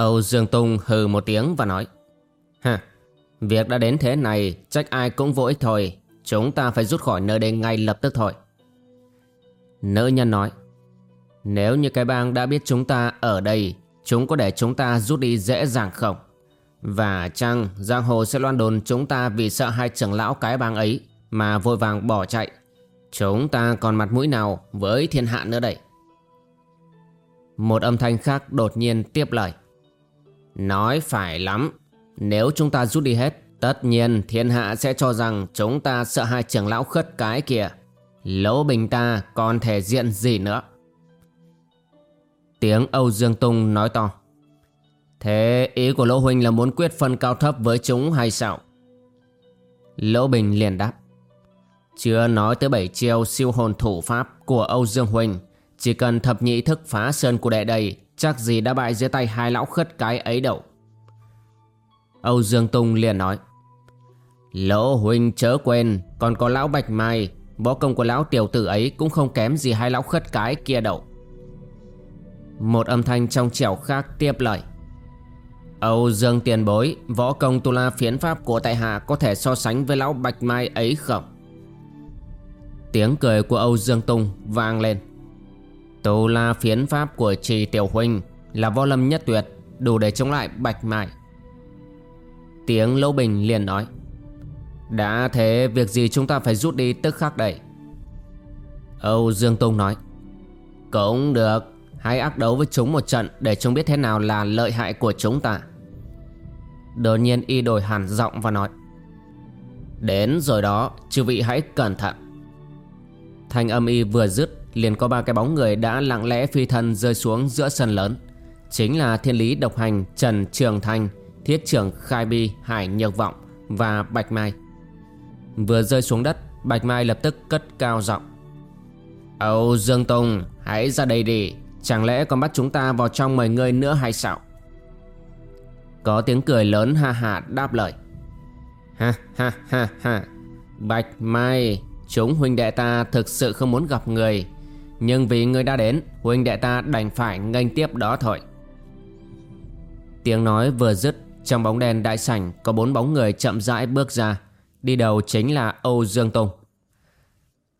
Âu Dương Tung hừ một tiếng và nói Hả, việc đã đến thế này trách ai cũng vô ích thôi. Chúng ta phải rút khỏi nơi đây ngay lập tức thôi. Nữ nhân nói Nếu như cái bang đã biết chúng ta ở đây Chúng có để chúng ta rút đi dễ dàng không? Và chăng giang hồ sẽ loan đồn chúng ta vì sợ hai trưởng lão cái bang ấy Mà vội vàng bỏ chạy? Chúng ta còn mặt mũi nào với thiên hạ nữa đây? Một âm thanh khác đột nhiên tiếp lời. Nói phải lắm. Nếu chúng ta rút đi hết, Tất nhiên thiên hạ sẽ cho rằng Chúng ta sợ hai trưởng lão khất cái kìa. Lỗ bình ta còn thể diện gì nữa? Tiếng Âu Dương Tung nói to. Thế ý của Lỗ Huynh là muốn quyết phân cao thấp với chúng hay sao? Lỗ Bình liền đáp. Chưa nói tới bảy chiêu siêu hồn thủ pháp của Âu Dương Huynh, Chỉ cần thập nhị thức phá sơn của đệ đầy Chắc gì đã bại dưới tay hai lão khất cái ấy đâu. Âu Dương Tung liền nói, Lỗ huynh chớ quên, Còn có lão Bạch Mai, Võ công của lão tiểu tử ấy Cũng không kém gì hai lão khất cái kia đâu. Một âm thanh trong trẻo khác tiếp lời, Âu Dương tiền bối, Võ công tu la phiến pháp của tại hạ Có thể so sánh với lão Bạch Mai ấy không? Tiếng cười của Âu Dương Tung vang lên. Tù la phiến pháp của trì tiểu huynh Là võ lâm nhất tuyệt, Đủ để chống lại bạch mại. Tiếng Lỗ Bình liền nói, Đã thế, việc gì chúng ta phải rút đi tức khắc đây? Âu Dương Tông nói, Cũng được, Hãy ác đấu với chúng một trận Để chúng biết thế nào là lợi hại của chúng ta. Đột nhiên y đổi hẳn giọng và nói, Đến rồi đó, Chư vị hãy cẩn thận. Thanh âm y vừa dứt liền có ba cái bóng người đã lặng lẽ phi thân rơi xuống giữa sân lớn. Chính là thiên lý độc hành trần trường thanh, thiết trưởng khai bi, hải nhược vọng và bạch mai. Vừa rơi xuống đất, bạch mai lập tức cất cao giọng. Âu dương tùng, hãy ra đây đi. Chẳng lẽ còn bắt chúng ta vào trong mời ngươi nữa hay sao? Có tiếng cười lớn ha ha đáp lời. Ha ha ha ha. Bạch mai, chúng huynh đệ ta thực sự không muốn gặp người nhưng vì người đã đến, Huynh đệ ta đành phải nghênh tiếp đó thôi. Tiếng nói vừa dứt, Trong bóng đen đại sảnh Có bốn bóng người chậm rãi bước ra. Đi đầu chính là Âu Dương Tùng.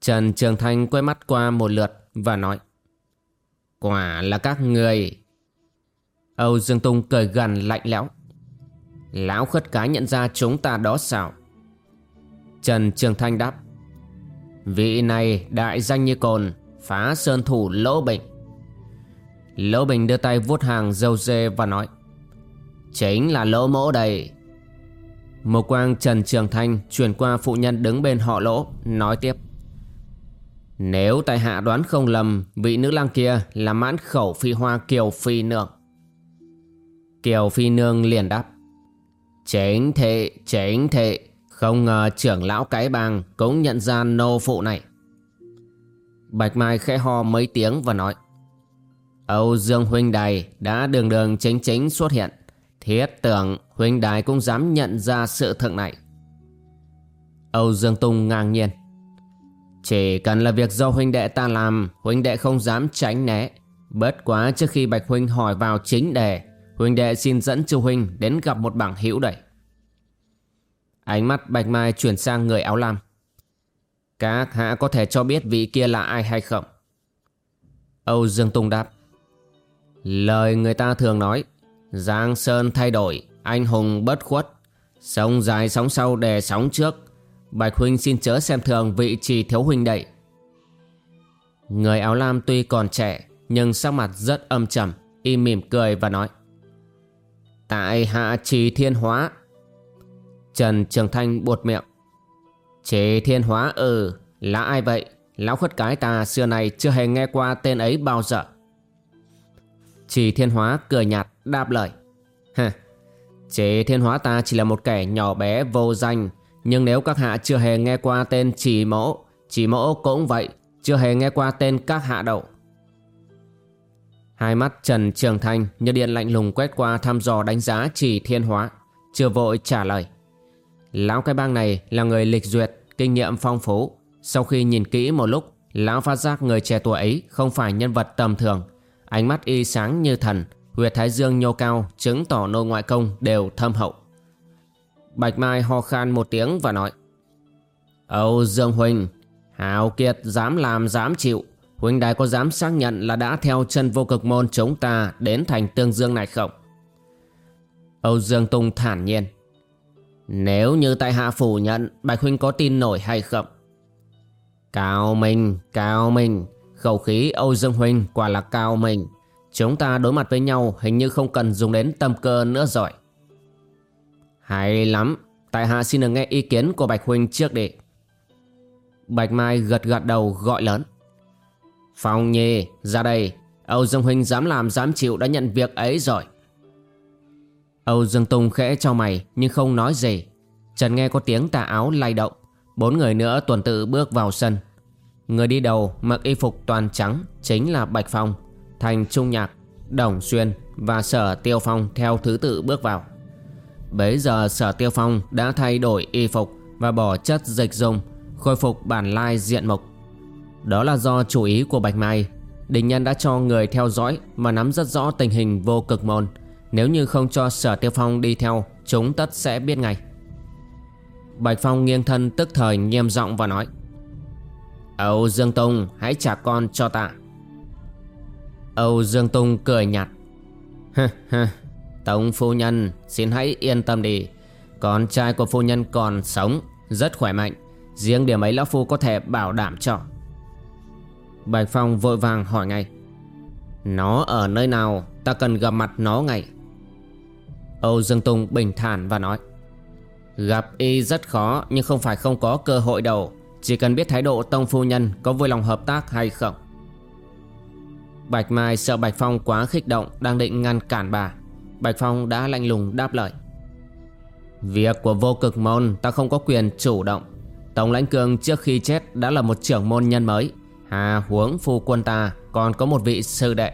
Trần Trường Thanh quay mắt qua một lượt Và nói, Quả là các người. Âu Dương Tùng cười gần lạnh lẽo, Lão khất cái nhận ra chúng ta đó sao? Trần Trường Thanh đáp, Vị này đại danh như cồn phá sơn thủ Lỗ Bình. Lỗ Bình đưa tay vuốt hàng dâu dê và nói Chính là lỗ mỗ đây. Một quang Trần Trường Thanh chuyển qua phụ nhân đứng bên họ lỗ Nói tiếp Nếu tại hạ đoán không lầm Vị nữ lang kia là mãn khẩu phi hoa Kiều Phi Nương. Kiều Phi Nương liền đáp Chính thị, chính thị, Không ngờ trưởng lão cái bang cũng nhận ra nô phụ này. Bạch Mai khẽ ho mấy tiếng và nói, Âu Dương Huynh Đài đã đường đường chính chính xuất hiện. Thiết tưởng Huynh Đài cũng dám nhận ra sự thật này. Âu Dương Tung ngang nhiên, Chỉ cần là việc do huynh đệ ta làm, Huynh đệ không dám tránh né. Bớt quá trước khi Bạch Huynh hỏi vào chính đề, Huynh đệ xin dẫn chu Huynh đến gặp một bảng hữu đẩy Ánh mắt Bạch Mai chuyển sang người áo lam các hạ có thể cho biết vị kia là ai hay không? Âu Dương Tung đáp. Lời người ta thường nói, Giang Sơn thay đổi, anh hùng bất khuất, sông dài sóng sau đè sóng trước. Bạch Huynh xin chớ xem thường vị trì thiếu huynh đệ. Người áo lam tuy còn trẻ nhưng sắc mặt rất âm trầm, y mỉm cười và nói. Tại hạ trì thiên hóa. Trần Trường Thanh buột miệng. Chế thiên hóa ừ, là ai vậy? Lão khuất cái ta xưa này chưa hề nghe qua tên ấy bao giờ. Chỉ thiên hóa cười nhạt đáp lời. Hả, chế thiên hóa ta chỉ là một kẻ nhỏ bé vô danh, nhưng nếu các hạ chưa hề nghe qua tên Chỉ mẫu, Chỉ mẫu cũng vậy, chưa hề nghe qua tên các hạ đậu. Hai mắt Trần Trường Thanh như điện lạnh lùng quét qua thăm dò đánh giá chỉ thiên hóa, chưa vội trả lời. Lão cái bang này là người lịch duyệt, kinh nghiệm phong phú. Sau khi nhìn kỹ một lúc, lão phát giác người trẻ tuổi ấy không phải nhân vật tầm thường. Ánh mắt y sáng như thần, huyệt thái dương nhô cao, chứng tỏ nô ngoại công đều thâm hậu. Bạch Mai ho khan một tiếng và nói Âu Dương Huỳnh, Hào Kiệt dám làm dám chịu, Huynh đài có dám xác nhận là đã theo chân vô cực môn chúng ta đến thành tương dương này không? Âu Dương Tung thản nhiên. Nếu như tại hạ phủ nhận, Bạch Huynh có tin nổi hay không? Cao Minh, Cao Minh, khẩu khí Âu Dương Huynh quả là Cao Minh. Chúng ta đối mặt với nhau hình như không cần dùng đến tâm cơ nữa rồi. Hay lắm, tại hạ xin được nghe ý kiến của Bạch Huynh trước đi. Bạch Mai gật gật đầu gọi lớn. Phong Nhi, ra đây. Âu Dương Huynh dám làm dám chịu đã nhận việc ấy rồi. Âu Dương Tùng khẽ cho mày nhưng không nói gì. Trần nghe có tiếng tà áo lay động. Bốn người nữa tuần tự bước vào sân. Người đi đầu mặc y phục toàn trắng chính là Bạch Phong, Thành Trung Nhạc, Đồng Xuyên và Sở Tiêu Phong theo thứ tự bước vào. Bấy giờ Sở Tiêu Phong đã thay đổi y phục và bỏ chất dịch dùng, khôi phục bản lai diện mục. Đó là do chủ ý của Bạch Mai Đình Nhân đã cho người theo dõi Mà nắm rất rõ tình hình vô cực môn nếu như không cho sở tiêu phong đi theo, Chúng tất sẽ biết ngay. Bạch Phong nghiêng thân tức thời nghiêm giọng và nói, Âu Dương Tùng, hãy trả con cho ta. Âu Dương Tùng cười nhạt Hơ hơ tổng phu nhân, xin hãy yên tâm đi. Con trai của phu nhân còn sống, Rất khỏe mạnh. Riêng điểm ấy lão phu có thể bảo đảm cho. Bạch Phong vội vàng hỏi ngay, Nó ở nơi nào? Ta cần gặp mặt nó ngay. Âu Dương Tùng bình thản và nói, Gặp y rất khó, Nhưng không phải không có cơ hội đâu. Chỉ cần biết thái độ Tông Phu Nhân Có vui lòng hợp tác hay không. Bạch Mai sợ Bạch Phong quá khích động, Đang định ngăn cản bà. Bạch Phong đã lạnh lùng đáp lời, Việc của vô cực môn, Ta không có quyền chủ động. Tổng lãnh cường trước khi chết Đã là một trưởng môn nhân mới. Hà huống phu quân ta còn có một vị sư đệ.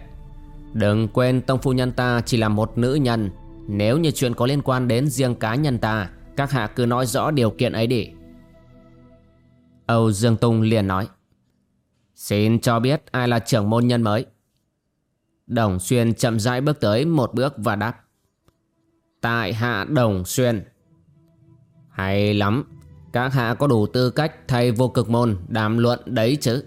Đừng quên tông phu nhân ta chỉ là một nữ nhân. Nếu như chuyện có liên quan đến riêng cá nhân ta, Các hạ cứ nói rõ điều kiện ấy đi. Âu Dương Tung liền nói, Xin cho biết ai là trưởng môn nhân mới. Đồng Xuyên chậm rãi bước tới một bước và đáp, Tại hạ Đồng Xuyên. Hay lắm, Các hạ có đủ tư cách thay vô cực môn đàm luận đấy chứ.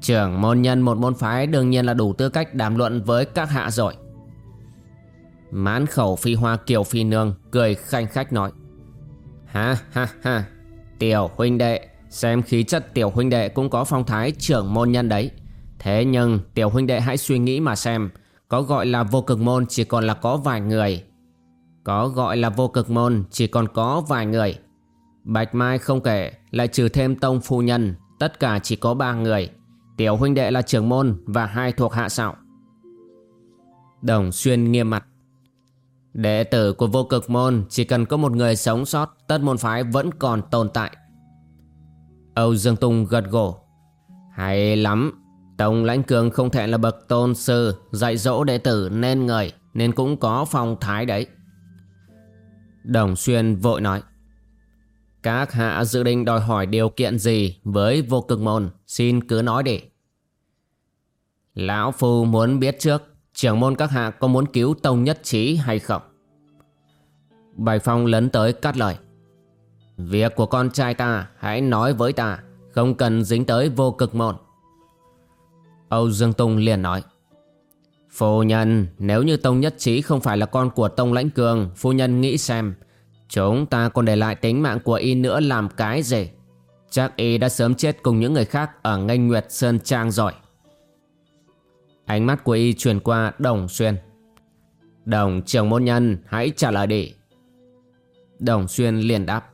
Trưởng môn nhân một môn phái đương nhiên là đủ tư cách đàm luận với các hạ rồi. Mãn khẩu phi hoa kiều phi nương cười khanh khách nói. Ha ha ha, tiểu huynh đệ, xem khí chất tiểu huynh đệ cũng có phong thái trưởng môn nhân đấy. Thế nhưng tiểu huynh đệ hãy suy nghĩ mà xem, có gọi là vô cực môn chỉ còn là có vài người. Có gọi là vô cực môn chỉ còn có vài người. Bạch Mai không kể, lại trừ thêm tông phu nhân, tất cả chỉ có ba người. Tiểu huynh đệ là trưởng môn và hai thuộc hạ sạo. Đồng xuyên nghiêm mặt. Đệ tử của vô cực môn chỉ cần có một người sống sót tất môn phái vẫn còn tồn tại. Âu Dương Tung gật gổ. Hay lắm, Tổng lãnh cường không thể là bậc tôn sư dạy dỗ đệ tử nên người nên cũng có phong thái đấy. Đồng Xuyên vội nói. Các hạ dự định đòi hỏi điều kiện gì với vô cực môn Xin cứ nói đi Lão Phu muốn biết trước Trưởng môn các hạ có muốn cứu Tông Nhất Trí hay không? Bạch Phong lấn tới cắt lời. Việc của con trai ta, hãy nói với ta, Không cần dính tới vô cực môn. Âu Dương Tùng liền nói. Phu nhân, nếu như Tông Nhất Trí không phải là con của Tông Lãnh Cường, Phu nhân nghĩ xem, Chúng ta còn để lại tính mạng của y nữa làm cái gì? Chắc y đã sớm chết cùng những người khác ở nganh Nguyệt Sơn Trang rồi. Ánh mắt của y truyền qua Đồng Xuyên. Đồng trưởng môn nhân hãy trả lời đi. Đồng Xuyên liền đáp.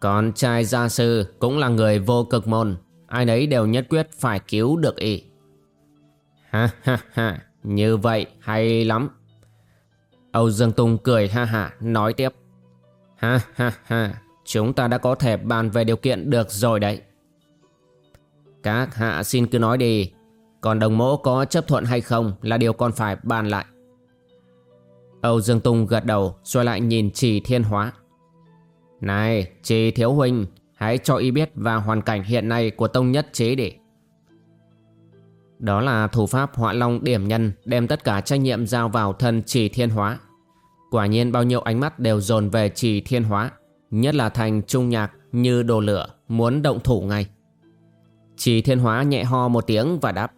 Con trai gia sư cũng là người vô cực môn. Ai nấy đều nhất quyết phải cứu được y. Ha ha ha, như vậy hay lắm. Âu Dương Tung cười ha ha nói tiếp. Ha ha ha, chúng ta đã có thể bàn về điều kiện được rồi đấy. Các hạ xin cứ nói đi, còn đồng mỗ có chấp thuận hay không là điều còn phải bàn lại. Âu Dương Tung gật đầu xoay lại nhìn Trì Thiên Hóa. Này, Trì Thiếu Huynh, hãy cho y biết và hoàn cảnh hiện nay của Tông Nhất Chế để Đó là thủ pháp họa long điểm nhân đem tất cả trách nhiệm giao vào thân Trì Thiên Hóa. Quả nhiên bao nhiêu ánh mắt đều dồn về Trì Thiên Hóa, nhất là thành trung nhạc như đồ lửa muốn động thủ ngay. Trì Thiên Hóa nhẹ ho một tiếng và đáp.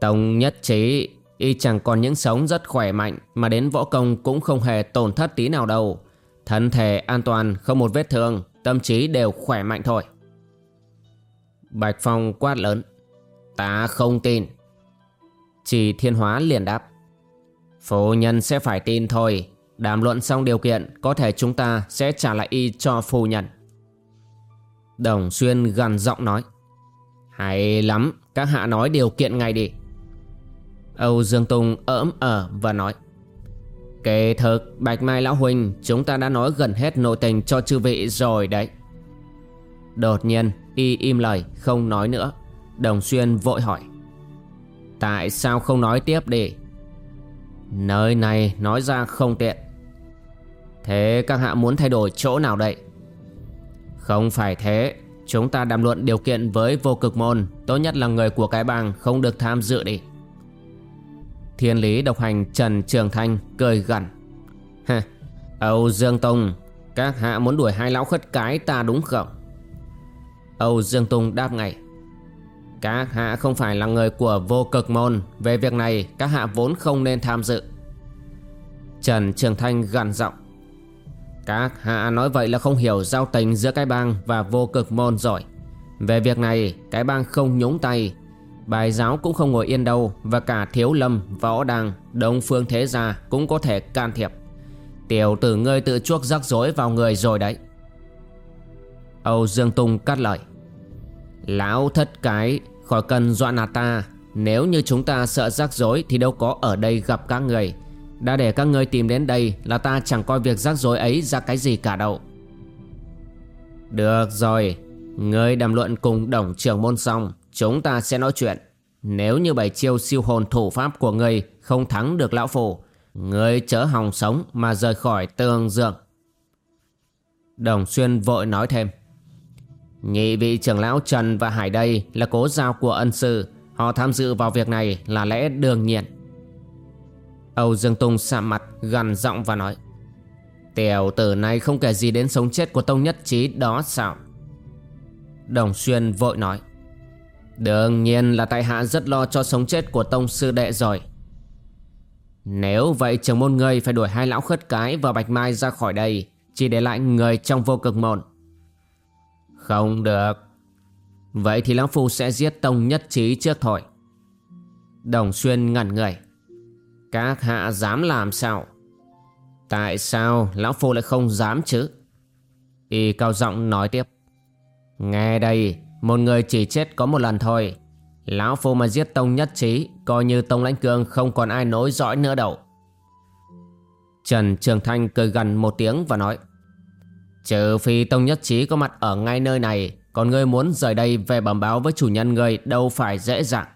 Tông Nhất Chế Y chẳng còn những sống rất khỏe mạnh Mà đến võ công cũng không hề tổn thất tí nào đâu. Thân thể an toàn, không một vết thương, Tâm trí đều khỏe mạnh thôi. Bạch Phong quát lớn, Ta không tin. Chỉ thiên hóa liền đáp, Phu nhân sẽ phải tin thôi. Đàm luận xong điều kiện, Có thể chúng ta sẽ trả lại y cho phu nhân. Đồng Xuyên gần giọng nói, Hay lắm, Các hạ nói điều kiện ngay đi. Âu Dương Tùng ỡm ở ờ và nói, Kể thực, Bạch Mai Lão Huynh Chúng ta đã nói gần hết nội tình cho chư vị rồi đấy. Đột nhiên, y im lời, không nói nữa. Đồng Xuyên vội hỏi, Tại sao không nói tiếp đi? Nơi này nói ra không tiện. Thế các hạ muốn thay đổi chỗ nào đây? Không phải thế. Chúng ta đàm luận điều kiện với vô cực môn. Tốt nhất là người của cái bang không được tham dự đi. Thiên lý độc hành Trần Trường Thanh cười gằn. Ha, Âu Dương Tông Các hạ muốn đuổi hai lão khất cái ta đúng không? Âu Dương Tông đáp ngay. Các hạ không phải là người của vô cực môn Về việc này các hạ vốn không nên tham dự. Trần Trường Thanh gằn giọng. Các hạ nói vậy là không hiểu giao tình giữa cái bang và vô cực môn rồi. Về việc này cái bang không nhúng tay Bài giáo cũng không ngồi yên đâu Và cả thiếu lâm, võ đăng, đông phương thế gia cũng có thể can thiệp. Tiểu tử ngươi tự chuốc rắc rối vào người rồi đấy. Âu Dương Tung cắt lời. Lão thất cái khỏi cần dọa nạt ta. Nếu như chúng ta sợ rắc rối thì đâu có ở đây gặp các người. Đã để các ngươi tìm đến đây là ta chẳng coi việc rắc rối ấy ra cái gì cả đâu. Được rồi Ngươi đàm luận cùng đồng trưởng môn xong. Chúng ta sẽ nói chuyện. Nếu như bảy chiêu siêu hồn thủ pháp của ngươi Không thắng được lão phù, Ngươi chớ hòng sống mà rời khỏi tường dượng Đồng Xuyên vội nói thêm. Nhị vị trưởng lão Trần và Hải đây Là cố giao của ân sư. Họ tham dự vào việc này là lẽ đương nhiên. Âu Dương Tung sạm mặt gần giọng và nói. Tiểu tử này không kể gì đến sống chết của Tông Nhất Trí đó sao? Đồng Xuyên vội nói. Đương nhiên là tại hạ rất lo cho sống chết của tông sư đệ rồi. Nếu vậy, trưởng môn ngươi phải đuổi hai lão khất cái và bạch mai ra khỏi đây, Chỉ để lại người trong vô cực môn. Không được. Vậy thì lão phu sẽ giết tông nhất trí trước thôi. Đồng xuyên ngẩn người. Các hạ dám làm sao? Tại sao lão phu lại không dám chứ? Y cao giọng nói tiếp. Nghe đây một người chỉ chết có một lần thôi. Lão Phu mà giết Tông Nhất Trí, Coi như Tông Lãnh Cương không còn ai nối dõi nữa đâu. Trần Trường Thanh cười gần một tiếng và nói, Trừ phi Tông Nhất Trí có mặt ở ngay nơi này, Còn ngươi muốn rời đây về bẩm báo với chủ nhân ngươi đâu phải dễ dàng.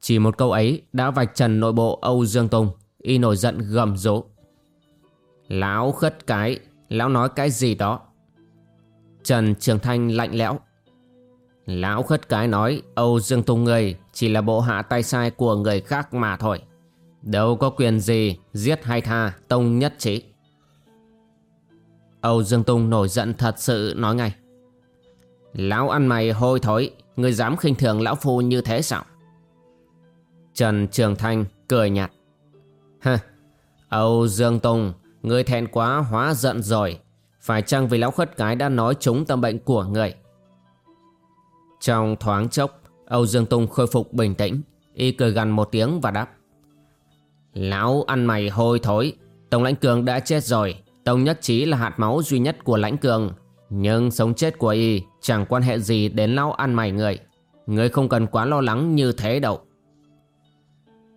Chỉ một câu ấy đã vạch trần nội bộ Âu Dương Tông Y nổi giận gầm rú. Lão khất cái, Lão nói cái gì đó? Trần Trường Thanh lạnh lẽo Lão khất cái nói Âu Dương Tùng người chỉ là bộ hạ tay sai của người khác mà thôi. Đâu có quyền gì giết hay tha tông nhất trí. Âu Dương Tùng nổi giận thật sự nói ngay. Lão ăn mày hôi thối, người dám khinh thường lão phu như thế sao? Trần Trường Thanh cười nhạt. Hơ, Âu Dương Tùng, người thẹn quá hóa giận rồi. Phải chăng vì lão khất cái đã nói trúng tâm bệnh của người trong thoáng chốc, Âu Dương Tung khôi phục bình tĩnh, Y cười gần một tiếng và đáp. Lão ăn mày hôi thối Tông Lãnh Cường đã chết rồi Tông Nhất Trí là hạt máu duy nhất của Lãnh Cường. Nhưng sống chết của y Chẳng quan hệ gì đến lão ăn mày người. Người không cần quá lo lắng như thế đâu.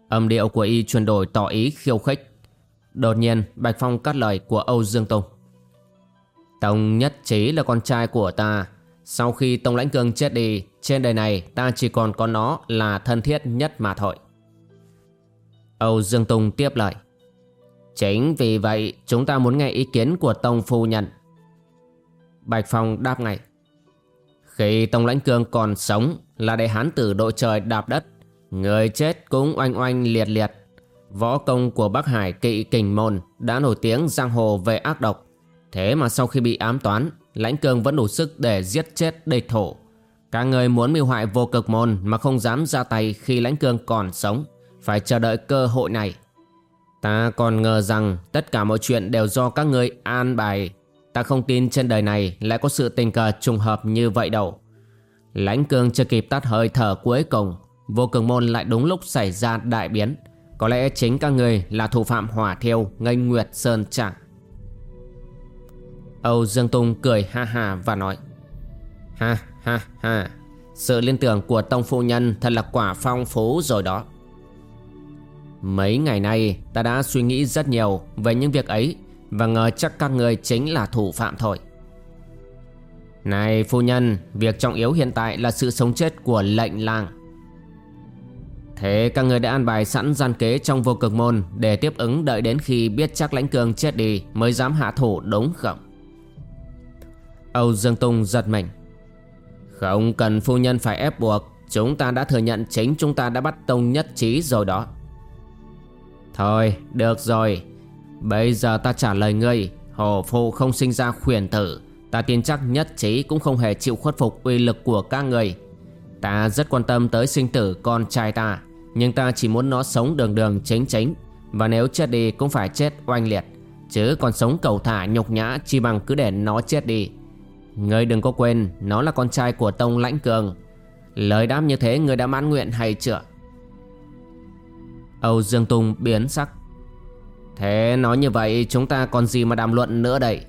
Âm điệu của y chuyển đổi tỏ ý khiêu khích. Đột nhiên, Bạch Phong cắt lời của Âu Dương Tung: Tông Nhất Trí là con trai của ta sau khi Tông Lãnh Cường chết đi, Trên đời này ta chỉ còn có nó là thân thiết nhất mà thôi. Âu Dương Tùng tiếp lời. Chính vì vậy, chúng ta muốn nghe ý kiến của Tông Phu Nhân. Bạch Phong đáp ngay. Khi Tông Lãnh Cương còn sống là để hán tử đội trời đạp đất, Người chết cũng oanh oanh liệt liệt. Võ công của Bắc Hải kỵ kình môn đã nổi tiếng giang hồ về ác độc. Thế mà sau khi bị ám toán Lãnh Cương vẫn đủ sức để giết chết địch thổ Các người muốn mưu hại vô cực môn mà không dám ra tay khi Lãnh Cương còn sống. Phải chờ đợi cơ hội này. Ta còn ngờ rằng tất cả mọi chuyện đều do các người an bài. Ta không tin trên đời này lại có sự tình cờ trùng hợp như vậy đâu. Lãnh cương chưa kịp tắt hơi thở cuối cùng, Vô cường môn lại đúng lúc xảy ra đại biến. Có lẽ chính các người là thủ phạm hỏa thiêu nghênh nguyệt sơn trạng. Âu Dương Tung cười ha ha và nói Ha ha ha Sự liên tưởng của Tông Phu Nhân thật là quả phong phú rồi đó. Mấy ngày nay ta đã suy nghĩ rất nhiều về những việc ấy Và ngờ chắc các người chính là thủ phạm thôi. Này phu nhân, việc trọng yếu hiện tại là sự sống chết của lệnh lang Thế các người đã an bài sẵn gian kế trong vô cực môn Để tiếp ứng đợi đến khi biết chắc lãnh cường chết đi Mới dám hạ thủ đúng không? Âu Dương Tung giật mình. Không cần phu nhân phải ép buộc, Chúng ta đã thừa nhận chính chúng ta đã bắt tông nhất trí rồi đó. Thôi, được rồi. Bây giờ ta trả lời ngươi Hồ phụ không sinh ra khuyển tử. Ta tin chắc nhất trí cũng không hề chịu khuất phục uy lực của các người Ta rất quan tâm tới sinh tử con trai ta, Nhưng ta chỉ muốn nó sống đường đường chính chính. Và nếu chết đi cũng phải chết oanh liệt, Chứ còn sống cầu thả nhục nhã Chỉ bằng cứ để nó chết đi. Ngươi đừng có quên, Nó là con trai của Tông Lãnh Cường. Lời đáp như thế, ngươi đã mãn nguyện hay chưa? Âu Dương Tùng biến sắc. Thế nói như vậy, chúng ta còn gì mà đàm luận nữa đây?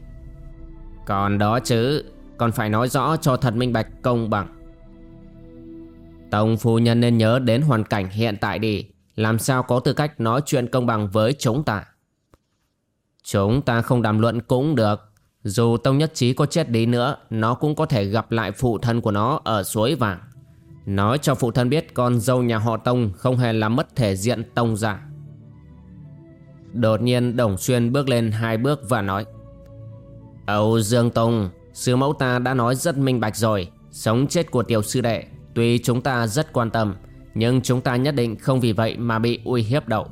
Còn đó chứ, Còn phải nói rõ cho thật minh bạch công bằng. Tông phu nhân nên nhớ đến hoàn cảnh hiện tại đi. Làm sao có tư cách nói chuyện công bằng với chúng ta? Chúng ta không đàm luận cũng được. Dù Tông Nhất Trí có chết đi nữa Nó cũng có thể gặp lại phụ thân của nó ở suối vàng. Nói cho phụ thân biết con dâu nhà họ Tông không hề làm mất thể diện Tông giả. Đột nhiên Đồng Xuyên bước lên hai bước và nói Âu Dương Tông, sư mẫu ta đã nói rất minh bạch rồi. Sống chết của tiểu sư đệ Tuy chúng ta rất quan tâm Nhưng chúng ta nhất định không vì vậy mà bị uy hiếp đậu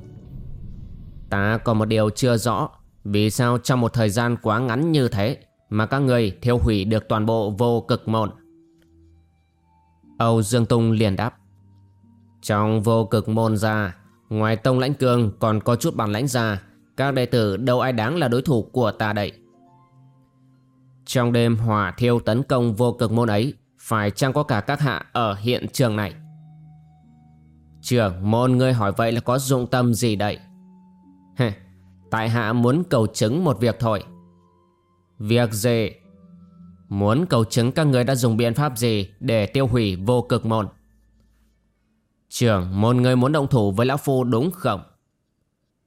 Ta còn một điều chưa rõ. Vì sao trong một thời gian quá ngắn như thế Mà các người thiêu hủy được toàn bộ vô cực môn? Âu Dương Tung liền đáp. Trong vô cực môn gia Ngoài Tông Lãnh Cương còn có chút bản lãnh gia Các đệ tử đâu ai đáng là đối thủ của ta đây? Trong đêm hỏa thiêu tấn công vô cực môn ấy Phải chăng có cả các hạ ở hiện trường này? Trưởng môn ngươi hỏi vậy là có dụng tâm gì đây? Heh, Tại hạ muốn cầu chứng một việc thôi Việc gì Muốn cầu chứng các người đã dùng biện pháp gì để tiêu hủy vô cực môn? Trưởng, môn người muốn động thủ với Lão Phu đúng không?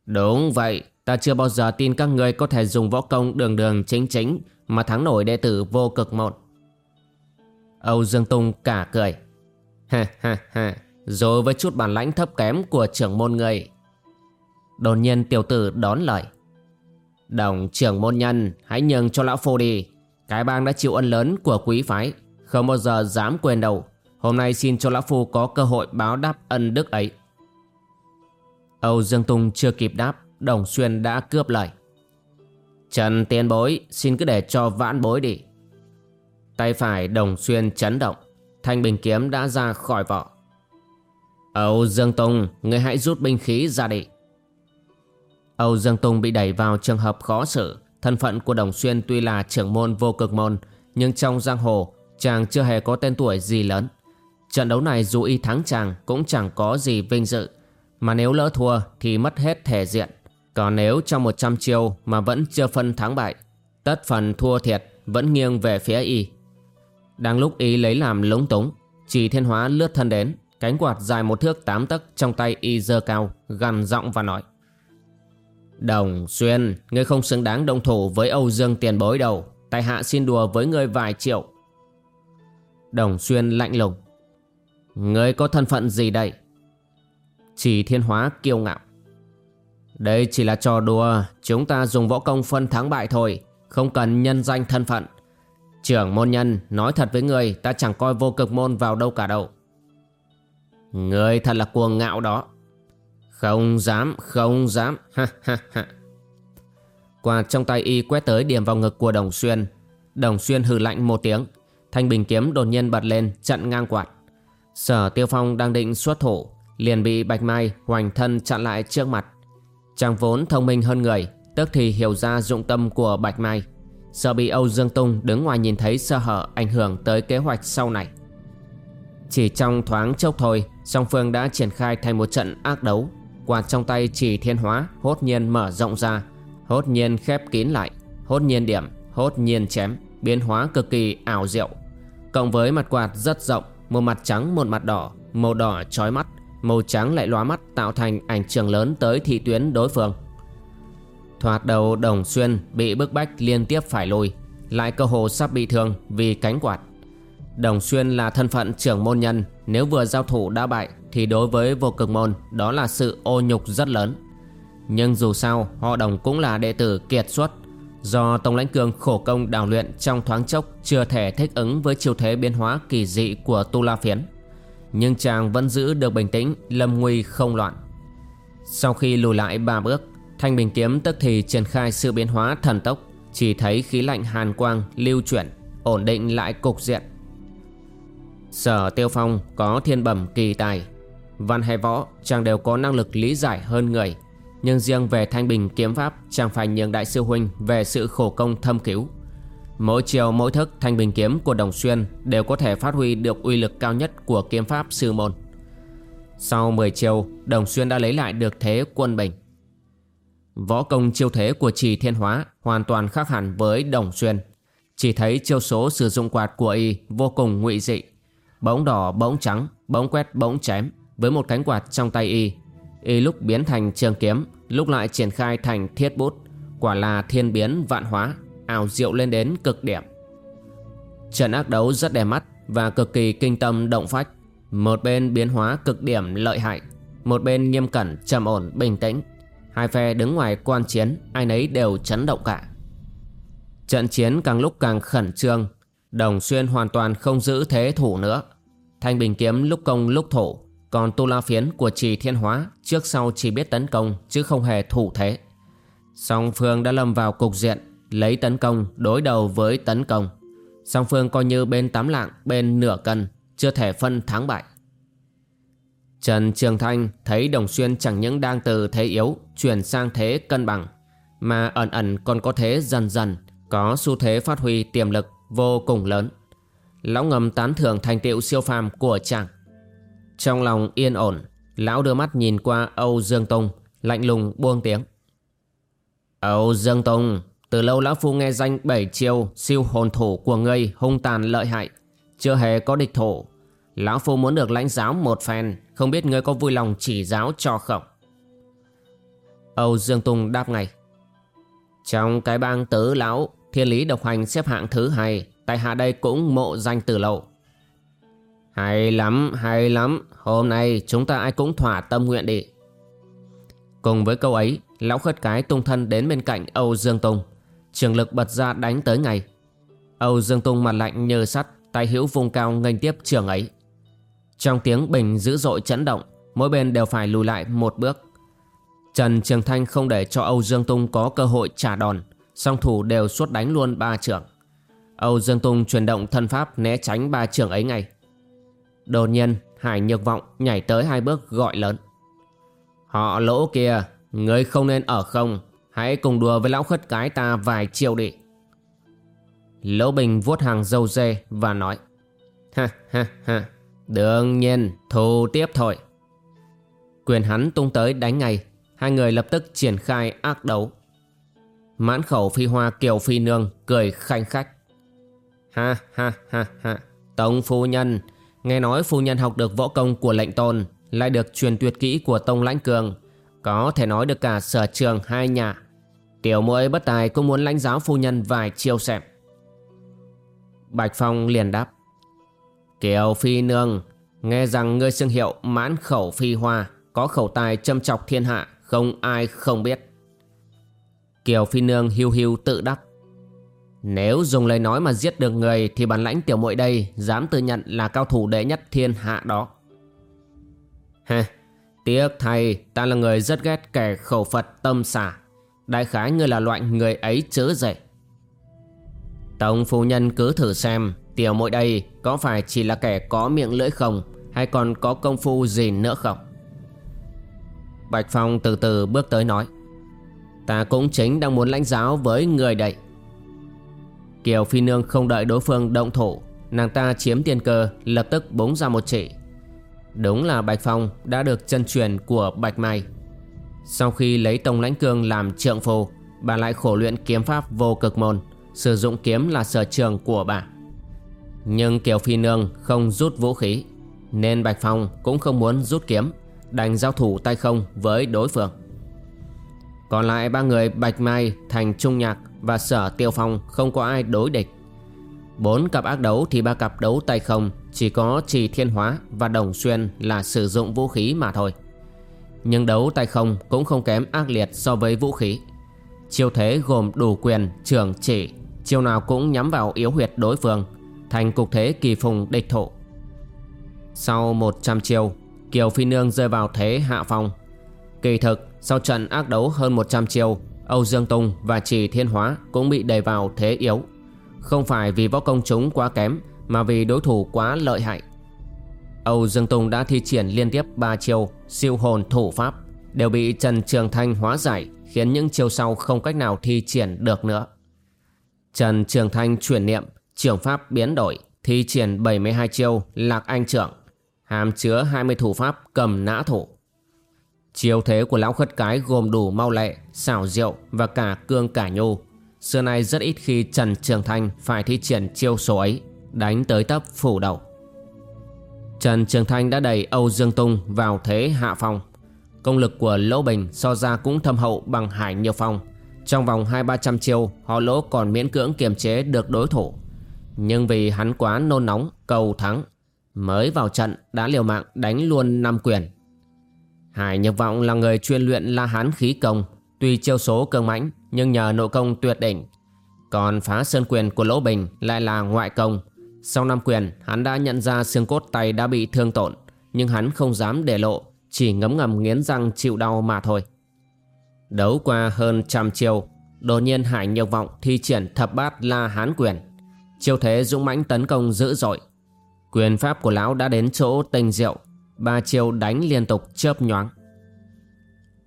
Đúng vậy, ta chưa bao giờ tin các người có thể dùng võ công đường đường chính chính mà thắng nổi đệ tử vô cực môn. Âu Dương Tung cả cười. Ha ha ha, rồi với chút bản lãnh thấp kém của trưởng môn người. Đột nhiên tiểu tử đón lời. Đồng trưởng môn nhân, hãy nhường cho Lão Phu đi. Cái bang đã chịu ân lớn của quý phái Không bao giờ dám quên đâu. Hôm nay xin cho Lão Phu có cơ hội báo đáp ân đức ấy. Âu Dương Tung chưa kịp đáp Đồng Xuyên đã cướp lời. Trần Tiên Bối Xin cứ để cho vãn bối đi. Tay phải Đồng Xuyên chấn động Thanh bình kiếm đã ra khỏi vỏ. Âu Dương Tung Người hãy rút binh khí ra đi. Âu Dương Tùng bị đẩy vào trường hợp khó xử thân phận của Đồng Xuyên tuy là trưởng môn vô cực môn, nhưng trong giang hồ, chàng chưa hề có tên tuổi gì lớn. Trận đấu này dù y thắng chàng cũng chẳng có gì vinh dự, mà nếu lỡ thua thì mất hết thể diện. Còn nếu trong 100 chiêu mà vẫn chưa phân thắng bại, tất phần thua thiệt vẫn nghiêng về phía y. Đang lúc y lấy làm lúng túng, chỉ thiên hóa lướt thân đến, cánh quạt dài một thước tám tấc trong tay y giơ cao, gằn giọng và nói. Đồng Xuyên, ngươi không xứng đáng đồng thủ với Âu Dương tiền bối đâu. Tài hạ xin đùa với ngươi vài triệu. Đồng Xuyên lạnh lùng. Ngươi có thân phận gì đây? Chỉ thiên hóa kiêu ngạo. Đây chỉ là trò đùa, chúng ta dùng võ công phân thắng bại thôi, không cần nhân danh thân phận. Trưởng môn nhân, nói thật với người, ta chẳng coi vô cực môn vào đâu cả đâu. Người thật là cuồng ngạo đó. Không dám, không dám, ha ha ha. Quạt trong tay y quét tới điểm vào ngực của Đồng Xuyên. Đồng Xuyên hừ lạnh một tiếng. Thanh bình kiếm đột nhiên bật lên, chặn ngang quạt. Sở Tiêu Phong đang định xuất thủ, liền bị Bạch Mai hoành thân chặn lại trước mặt. Chàng vốn thông minh hơn người, tức thì hiểu ra dụng tâm của Bạch Mai. Sợ bị Âu Dương Tung đứng ngoài nhìn thấy sơ hở ảnh hưởng tới kế hoạch sau này. Chỉ trong thoáng chốc thôi, song phương đã triển khai thành một trận ác đấu Quạt trong tay chỉ thiên hóa, hốt nhiên mở rộng ra. Hốt nhiên khép kín lại. Hốt nhiên điểm, Hốt nhiên chém. Biến hóa cực kỳ ảo diệu. Cộng với mặt quạt rất rộng, Một mặt trắng, một mặt đỏ, Màu đỏ chói mắt. Màu trắng lại lóa mắt, tạo thành ảnh trường lớn tới thị tuyến đối phương. Thoạt đầu đồng xuyên bị bức bách liên tiếp phải lùi. Lại cơ hồ sắp bị thương vì cánh quạt. Đồng xuyên là thân phận trưởng môn nhân, Nếu vừa giao thủ đã bại thì đối với vô cực môn đó là sự ô nhục rất lớn. Nhưng dù sao họ đồng cũng là đệ tử kiệt xuất do Tông Lãnh Cương khổ công đào luyện trong thoáng chốc chưa thể thích ứng với chiều thế biến hóa kỳ dị của Tu La Phiến. Nhưng chàng vẫn giữ được bình tĩnh, lâm nguy không loạn. Sau khi lùi lại ba bước, Thanh Bình Kiếm tức thì triển khai sự biến hóa thần tốc, chỉ thấy khí lạnh hàn quang lưu chuyển, ổn định lại cục diện. Sở Tiêu Phong có thiên bẩm kỳ tài Văn hay võ, chàng đều có năng lực lý giải hơn người. Nhưng riêng về thanh bình kiếm pháp, Chàng phải nhường đại sư huynh về sự khổ công thâm cứu. Mỗi chiều, mỗi thức, thanh bình kiếm của Đồng Xuyên Đều có thể phát huy được uy lực cao nhất của kiếm pháp sư môn. Sau 10 chiều, Đồng Xuyên đã lấy lại được thế quân bình. Võ công chiêu thế của trì thiên hóa Hoàn toàn khác hẳn với Đồng Xuyên. Chỉ thấy chiêu số sử dụng quạt của y vô cùng ngụy dị. Bỗng đỏ, bỗng trắng, Bỗng quét, bỗng chém với một cánh quạt trong tay y. Y lúc biến thành trường kiếm, lúc lại triển khai thành thiết bút. Quả là thiên biến vạn hóa, ảo diệu lên đến cực điểm. Trận ác đấu rất đẹp mắt và cực kỳ kinh tâm động phách. Một bên biến hóa cực điểm lợi hại, một bên nghiêm cẩn, trầm ổn, bình tĩnh. Hai phe đứng ngoài quan chiến, ai nấy đều chấn động cả. Trận chiến càng lúc càng khẩn trương, đồng xuyên hoàn toàn không giữ thế thủ nữa. Thanh bình kiếm lúc công lúc thủ còn tu la phiến của trì thiên hóa, trước sau chỉ biết tấn công, chứ không hề thủ thế. Song phương đã lâm vào cục diện, lấy tấn công, đối đầu với tấn công. Song phương coi như bên tám lạng, bên nửa cân, chưa thể phân thắng bại. Trần Trường Thanh thấy Đồng Xuyên chẳng những đang từ thế yếu, chuyển sang thế cân bằng, mà ẩn ẩn còn có thế dần dần, có xu thế phát huy tiềm lực vô cùng lớn. Lão ngầm tán thưởng thành tiệu siêu phàm của chàng. Trong lòng yên ổn, Lão đưa mắt nhìn qua Âu Dương Tông, Lạnh lùng buông tiếng. Âu Dương Tông, Từ lâu Lão Phu nghe danh bảy chiêu Siêu hồn thủ của ngươi hung tàn lợi hại, Chưa hề có địch thủ Lão Phu muốn được lãnh giáo một phen, Không biết ngươi có vui lòng chỉ giáo cho không? Âu Dương Tông đáp ngay. Trong cái bang tứ lão, Thiên lý độc hành xếp hạng thứ hai, Tại hạ đây cũng mộ danh từ lâu hay lắm, hay lắm, hôm nay chúng ta ai cũng thỏa tâm nguyện đi. Cùng với câu ấy, lão khất cái tung thân đến bên cạnh Âu Dương Tùng. Trường lực bật ra đánh tới ngay. Âu Dương Tùng mặt lạnh như sắt, tay hữu vùng cao nghênh tiếp trường ấy. Trong tiếng bình dữ dội chấn động, mỗi bên đều phải lùi lại một bước. Trần Trường Thanh không để cho Âu Dương Tung có cơ hội trả đòn, song thủ đều suốt đánh luôn ba trưởng. Âu Dương Tung chuyển động thân pháp né tránh ba trưởng ấy ngay. Đột nhiên, Hải Nhược Vọng nhảy tới hai bước gọi lớn. Họ lỗ kia, Ngươi không nên ở không, Hãy cùng đùa với lão khất cái ta vài chiêu đi. Lỗ Bình vuốt hàng dâu dê và nói, Ha ha ha, Đương nhiên, thù tiếp thôi. Quyền hắn tung tới đánh ngay, Hai người lập tức triển khai ác đấu. Mãn khẩu phi hoa kiều phi nương Cười khanh khách. Ha ha ha ha tổng phu nhân Nghe nói phu nhân học được võ công của lệnh tôn, Lại được truyền tuyệt kỹ của Tông Lãnh Cường, Có thể nói được cả sở trường hai nhà. Tiểu muội bất tài cũng muốn lãnh giáo phu nhân vài chiêu xem. Bạch Phong liền đáp, Kiều Phi Nương, Nghe rằng ngươi xưng hiệu mãn khẩu phi hoa, Có khẩu tài châm chọc thiên hạ, Không ai không biết. Kiều Phi Nương hiu hiu tự đắc nếu dùng lời nói mà giết được người Thì bản lãnh tiểu muội đây Dám tự nhận là cao thủ đệ nhất thiên hạ đó. Ha Tiếc thầy Ta là người rất ghét kẻ khẩu Phật tâm xả. Đại khái ngươi là loại người ấy chớ dậy. Tổng phu nhân cứ thử xem, Tiểu muội đây có phải chỉ là kẻ có miệng lưỡi không, Hay còn có công phu gì nữa không? Bạch Phong từ từ bước tới nói, Ta cũng chính đang muốn lãnh giáo với người đây. Kiều Phi Nương không đợi đối phương động thủ Nàng ta chiếm tiền cơ lập tức búng ra một chỉ. Đúng là Bạch Phong đã được chân truyền của Bạch Mai. Sau khi lấy Tông Lãnh Cương làm trượng phu Bà lại khổ luyện kiếm pháp vô cực môn Sử dụng kiếm là sở trường của bà. Nhưng Kiều Phi Nương không rút vũ khí Nên Bạch Phong cũng không muốn rút kiếm Đành giao thủ tay không với đối phương. Còn lại ba người Bạch Mai, Thành Trung Nhạc và Sở Tiêu Phong không có ai đối địch. Bốn cặp ác đấu thì ba cặp đấu tay không Chỉ có Trì Thiên Hóa và Đồng Xuyên là sử dụng vũ khí mà thôi. Nhưng đấu tay không cũng không kém ác liệt so với vũ khí. Chiêu thế gồm đủ quyền, trường chỉ Chiêu nào cũng nhắm vào yếu huyệt đối phương Thành cục thế kỳ phùng địch thụ Sau 100 chiêu Kiều Phi Nương rơi vào thế hạ phong. Kỳ thực sau trận ác đấu hơn 100 chiêu Âu Dương Tùng và Trì Thiên Hóa cũng bị đẩy vào thế yếu. Không phải vì võ công chúng quá kém Mà vì đối thủ quá lợi hại. Âu Dương Tùng đã thi triển liên tiếp 3 chiêu Siêu hồn thủ pháp Đều bị Trần Trường Thanh hóa giải Khiến những chiêu sau không cách nào thi triển được nữa. Trần Trường Thanh chuyển niệm, trường pháp biến đổi, thi triển 72 chiêu lạc anh trưởng, hàm chứa 20 thủ pháp cầm nã thủ. Chiêu thế của lão khất cái gồm đủ mau lẹ, xảo diệu và cả cương cả nhô. Xưa nay rất ít khi Trần Trường Thanh phải thi triển chiêu số ấy, đánh tới tấp phủ đầu. Trần Trường Thanh đã đẩy Âu Dương Tung vào thế hạ phong. Công lực của Lỗ Bình so ra cũng thâm hậu bằng Hải Nhiều Phong trong vòng hai ba trăm chiêu Họ lỗ còn miễn cưỡng kiềm chế được đối thủ Nhưng vì hắn quá nôn nóng Cầu thắng Mới vào trận đã liều mạng đánh luôn năm quyền Hải Nhược Vọng là người chuyên luyện la hán khí công, Tuy chiêu số cường mãnh, Nhưng nhờ nội công tuyệt đỉnh. Còn phá sơn quyền của Lỗ Bình lại là ngoại công. Sau năm quyền, hắn đã nhận ra xương cốt tay đã bị thương tổn, Nhưng hắn không dám để lộ, Chỉ ngấm ngầm nghiến răng chịu đau mà thôi. Đấu qua hơn trăm chiêu, Đột nhiên Hải Nhược Vọng thi triển thập bát la hán quyền. Chiêu thế dũng mãnh tấn công dữ dội. Quyền pháp của lão đã đến chỗ tinh diệu. Ba chiêu đánh liên tục chớp nhoáng.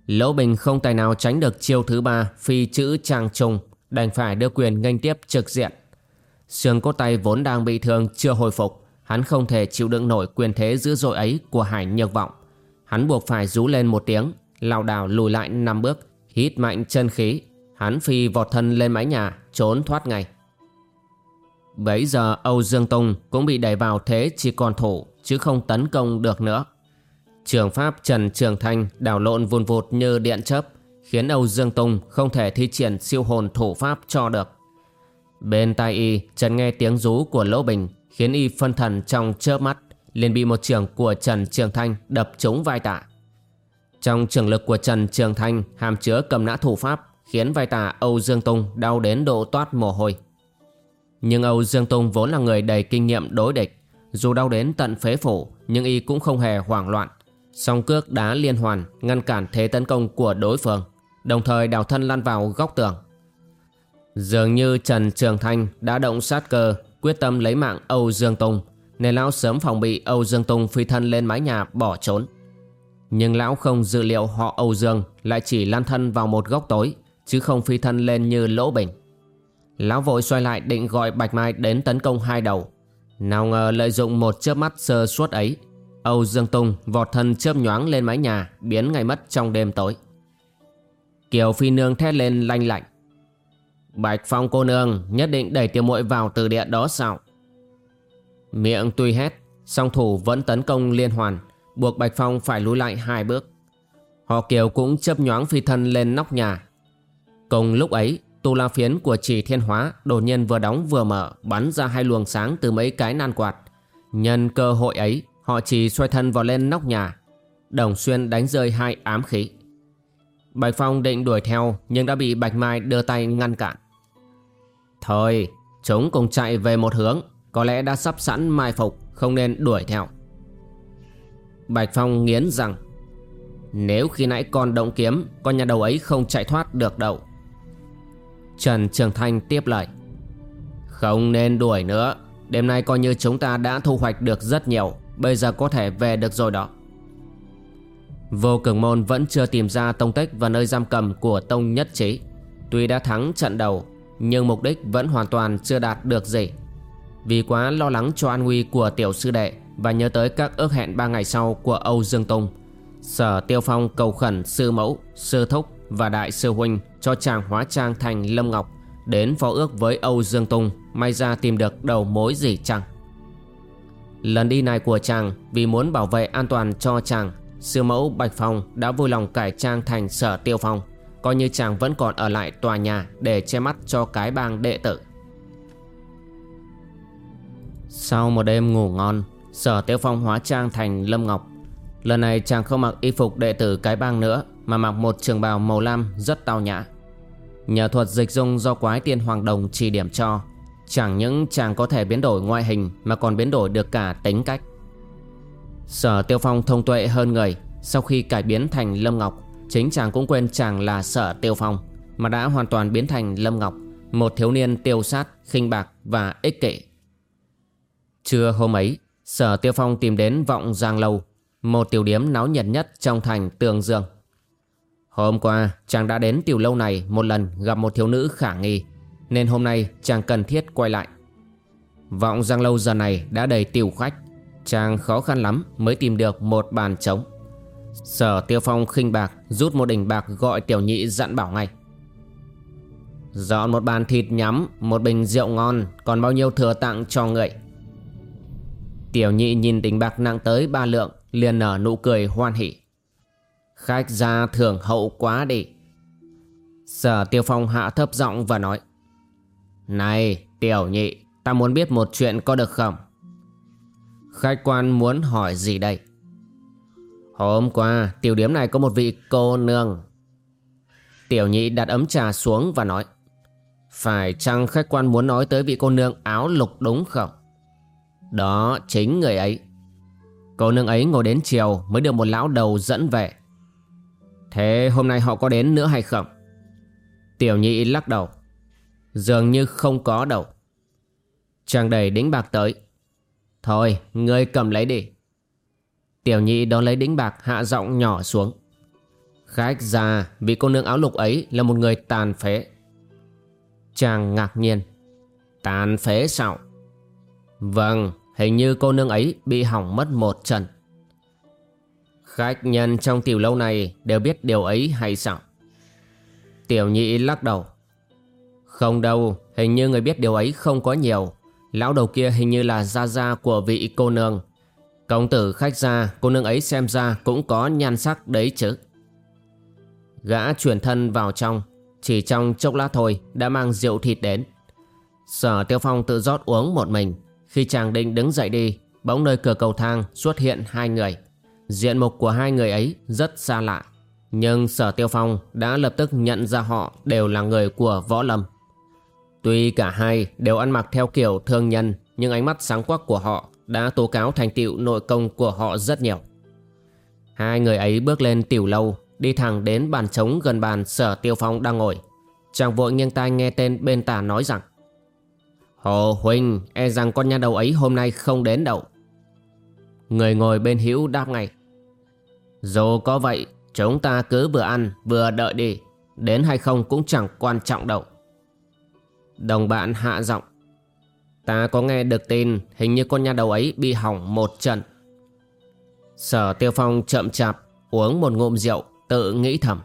Lỗ Bình không tài nào tránh được chiêu thứ ba, Phi chữ trang trùng Đành phải đưa quyền nghênh tiếp trực diện. Xương cốt tay vốn đang bị thương chưa hồi phục, Hắn không thể chịu đựng nổi quyền thế dữ dội ấy của Hải Nhược Vọng. Hắn buộc phải rú lên một tiếng, lảo đảo lùi lại năm bước, Hít mạnh chân khí. Hắn phi vọt thân lên mái nhà, Trốn thoát ngay. Bấy giờ Âu Dương Tông cũng bị đẩy vào thế chỉ còn thủ. Chứ không tấn công được nữa. Trường pháp Trần Trường Thanh đảo lộn vùn vụt như điện chớp Khiến Âu Dương Tông không thể thi triển siêu hồn thủ pháp cho được. Bên tai y Trần nghe tiếng rú của Lỗ Bình Khiến y phân thần trong chớp mắt liền bị một trường của Trần Trường Thanh đập trúng vai tạ. Trong trường lực của Trần Trường Thanh hàm chứa cầm nã thủ pháp khiến vai tạ Âu Dương Tung đau đến độ toát mồ hôi. Nhưng Âu Dương Tung vốn là người đầy kinh nghiệm đối địch, dù đau đến tận phế phủ nhưng y cũng không hề hoảng loạn. Song cước đá liên hoàn ngăn cản thế tấn công của đối phương, đồng thời đào thân lăn vào góc tường. Dường như Trần Trường Thanh đã động sát cơ quyết tâm lấy mạng Âu Dương tùng, nên lão sớm phòng bị Âu Dương tùng phi thân lên mái nhà bỏ trốn. Nhưng lão không dự liệu họ Âu Dương lại chỉ lan thân vào một góc tối, chứ không phi thân lên như lỗ bình. Lão vội xoay lại định gọi Bạch Mai đến tấn công hai đầu. Nào ngờ lợi dụng một chớp mắt sơ suốt ấy, Âu Dương Tùng vọt thân chớp nhoáng lên mái nhà biến ngay mất trong đêm tối. Kiều Phi Nương thét lên lanh lạnh. Bạch Phong cô nương nhất định đẩy tiểu muội vào từ địa đó sao? Miệng tuy hét, song thủ vẫn tấn công liên hoàn, buộc Bạch Phong phải lùi lại hai bước. Họ Kiều cũng chớp nhoáng phi thân lên nóc nhà. Cùng lúc ấy, tu la phiến của chỉ thiên hóa đột nhiên vừa đóng vừa mở bắn ra hai luồng sáng từ mấy cái nan quạt. Nhân cơ hội ấy, họ chỉ xoay thân vào lên nóc nhà. Đồng xuyên đánh rơi hai ám khí. Bạch Phong định đuổi theo nhưng đã bị Bạch Mai đưa tay ngăn cản. Thôi, chúng cùng chạy về một hướng, có lẽ đã sắp sẵn mai phục, không nên đuổi theo. Bạch Phong nghiến rằng Nếu khi nãy còn động kiếm Con nhà đầu ấy không chạy thoát được đâu Trần Trường Thanh tiếp lời. Không nên đuổi nữa. Đêm nay coi như chúng ta đã thu hoạch được rất nhiều. Bây giờ có thể về được rồi đó. Vô cường môn vẫn chưa tìm ra tông tích và nơi giam cầm của tông nhất trí. Tuy đã thắng trận đầu Nhưng mục đích vẫn hoàn toàn chưa đạt được gì. Vì quá lo lắng cho an nguy của tiểu sư đệ Và nhớ tới các ước hẹn ba ngày sau của Âu Dương Tông Sở Tiêu Phong cầu khẩn sư mẫu, sư thúc và đại sư huynh cho chàng hóa trang thành Lâm Ngọc Đến phó ước với Âu Dương Tung May ra tìm được đầu mối gì chăng? Lần đi này của chàng Vì muốn bảo vệ an toàn cho chàng, Sư mẫu Bạch Phong đã vui lòng cải trang thành sở tiêu phong, Coi như chàng vẫn còn ở lại tòa nhà Để che mắt cho cái bang đệ tử. Sau một đêm ngủ ngon, Sở tiêu phong hóa trang thành Lâm Ngọc. Lần này chàng không mặc y phục đệ tử cái bang nữa mà mặc một trường bào màu lam rất tao nhã. Nhờ thuật dịch dung do quái tiên hoàng đồng chỉ điểm cho Chẳng những chàng có thể biến đổi ngoại hình Mà còn biến đổi được cả tính cách. Sở Tiêu Phong thông tuệ hơn người Sau khi cải biến thành Lâm Ngọc Chính chàng cũng quên chàng là Sở Tiêu Phong Mà đã hoàn toàn biến thành Lâm Ngọc Một thiếu niên tiêu sát, khinh bạc và ích kỷ. Trưa hôm ấy Sở Tiêu Phong tìm đến Vọng Giang Lâu Một tiểu điếm náo nhiệt nhất trong thành Tường Dương. Hôm qua, chàng đã đến tiểu lâu này một lần gặp một thiếu nữ khả nghi, Nên hôm nay chàng cần thiết quay lại. Vọng Giang Lâu giờ này đã đầy tiểu khách, Chàng khó khăn lắm mới tìm được một bàn trống. Sở Tiêu Phong khinh bạc Rút một đỉnh bạc gọi tiểu nhị dặn bảo ngay. Dọn một bàn thịt nhắm, Một bình rượu ngon, Còn bao nhiêu thừa tặng cho người. Tiểu nhị nhìn đỉnh bạc nặng tới ba lượng, liền nở nụ cười hoan hỉ. Khách gia thưởng hậu quá đi. Sở Tiêu Phong hạ thấp giọng và nói, Này, tiểu nhị, Ta muốn biết một chuyện có được không? Khách quan muốn hỏi gì đây? Hôm qua, tiểu điếm này có một vị cô nương. Tiểu nhị đặt ấm trà xuống và nói, Phải chăng khách quan muốn nói tới vị cô nương áo lục đúng không? Đó chính người ấy. Cô nương ấy ngồi đến chiều mới được một lão đầu dẫn về. Thế hôm nay họ có đến nữa hay không? Tiểu nhị lắc đầu. Dường như không có đâu. Chàng đầy đính bạc tới. Thôi, ngươi cầm lấy đi. Tiểu nhị đón lấy đính bạc, hạ giọng nhỏ xuống. Khách già, vì cô nương áo lục ấy là một người tàn phế. Chàng ngạc nhiên. Tàn phế sao? Vâng Hình như cô nương ấy bị hỏng mất một chân Khách nhân trong tiểu lâu này Đều biết điều ấy hay sao? Tiểu nhị lắc đầu. Không đâu, Hình như người biết điều ấy không có nhiều. Lão đầu kia hình như là gia gia của vị cô nương. Công tử khách gia, Cô nương ấy xem ra cũng có nhan sắc đấy chứ. Gã chuyển thân vào trong, Chỉ trong chốc lát thôi Đã mang rượu thịt đến. Sở tiêu phong tự rót uống một mình. Khi chàng định đứng dậy đi, Bỗng nơi cửa cầu thang xuất hiện hai người. Diện mục của hai người ấy rất xa lạ Nhưng sở tiêu phong đã lập tức nhận ra họ đều là người của võ lâm Tuy cả hai đều ăn mặc theo kiểu thương nhân nhưng ánh mắt sáng quắc của họ đã tố cáo thành tựu nội công của họ rất nhiều. Hai người ấy bước lên tiểu lâu, đi thẳng đến bàn trống gần bàn sở tiêu phong đang ngồi. Chàng vội nghiêng tai nghe tên bên tả nói rằng Hồ Huynh e rằng con nha đầu ấy hôm nay không đến đâu. Người ngồi bên hữu đáp ngay dù có vậy, chúng ta cứ vừa ăn, vừa đợi đi. Đến hay không cũng chẳng quan trọng đâu. Đồng bạn hạ giọng. Ta có nghe được tin Hình như con nha đầu ấy bị hỏng một trận. Sở Tiêu Phong chậm chạp, Uống một ngụm rượu, Tự nghĩ thầm.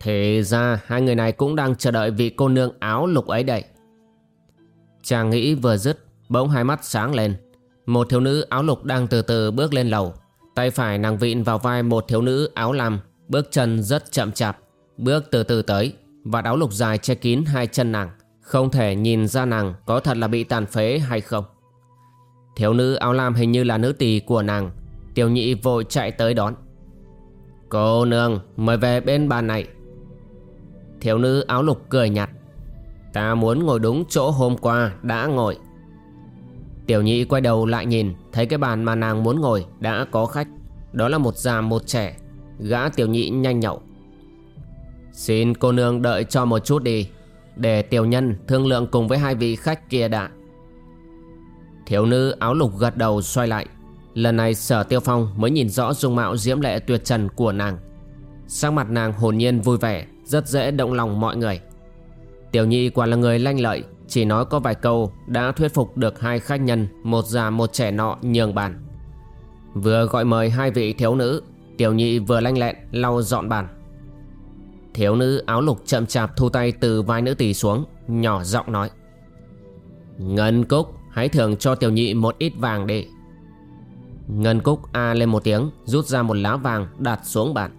Thế ra, hai người này cũng đang chờ đợi vị cô nương áo lục ấy đây. Chàng nghĩ vừa dứt, Bỗng hai mắt sáng lên. Một thiếu nữ áo lục đang từ từ bước lên lầu. Tay phải nàng vịn vào vai một thiếu nữ áo lam, Bước chân rất chậm chạp. Bước từ từ tới, Và áo lục dài che kín hai chân nàng, Không thể nhìn ra nàng có thật là bị tàn phế hay không. Thiếu nữ áo lam hình như là nữ tỳ của nàng, Tiểu nhị vội chạy tới đón. Cô nương, mời về bên bàn này. Thiếu nữ áo lục cười nhạt. Ta muốn ngồi đúng chỗ hôm qua, đã ngồi. Tiểu nhị quay đầu lại nhìn, Thấy cái bàn mà nàng muốn ngồi đã có khách. Đó là một già một trẻ, Gã tiểu nhị nhanh nhậu. Xin cô nương đợi cho một chút đi, Để tiểu nhân thương lượng cùng với hai vị khách kia đã. Thiếu nữ áo lục gật đầu xoay lại. Lần này sở tiêu phong mới nhìn rõ dung mạo diễm lệ tuyệt trần của nàng. Sắc mặt nàng hồn nhiên vui vẻ, Rất dễ động lòng mọi người. Tiểu nhị quả là người lanh lợi chỉ nói có vài câu Đã thuyết phục được hai khách nhân, Một già, một trẻ nọ nhường bàn. Vừa gọi mời hai vị thiếu nữ, Tiểu nhị vừa lanh lẹn lau dọn bàn. Thiếu nữ áo lục chậm chạp thu tay từ vai nữ tỷ xuống, Nhỏ giọng nói, Ngân Cúc, hãy thưởng cho tiểu nhị một ít vàng đi. Ngân Cúc a lên một tiếng, Rút ra một lá vàng đặt xuống bàn.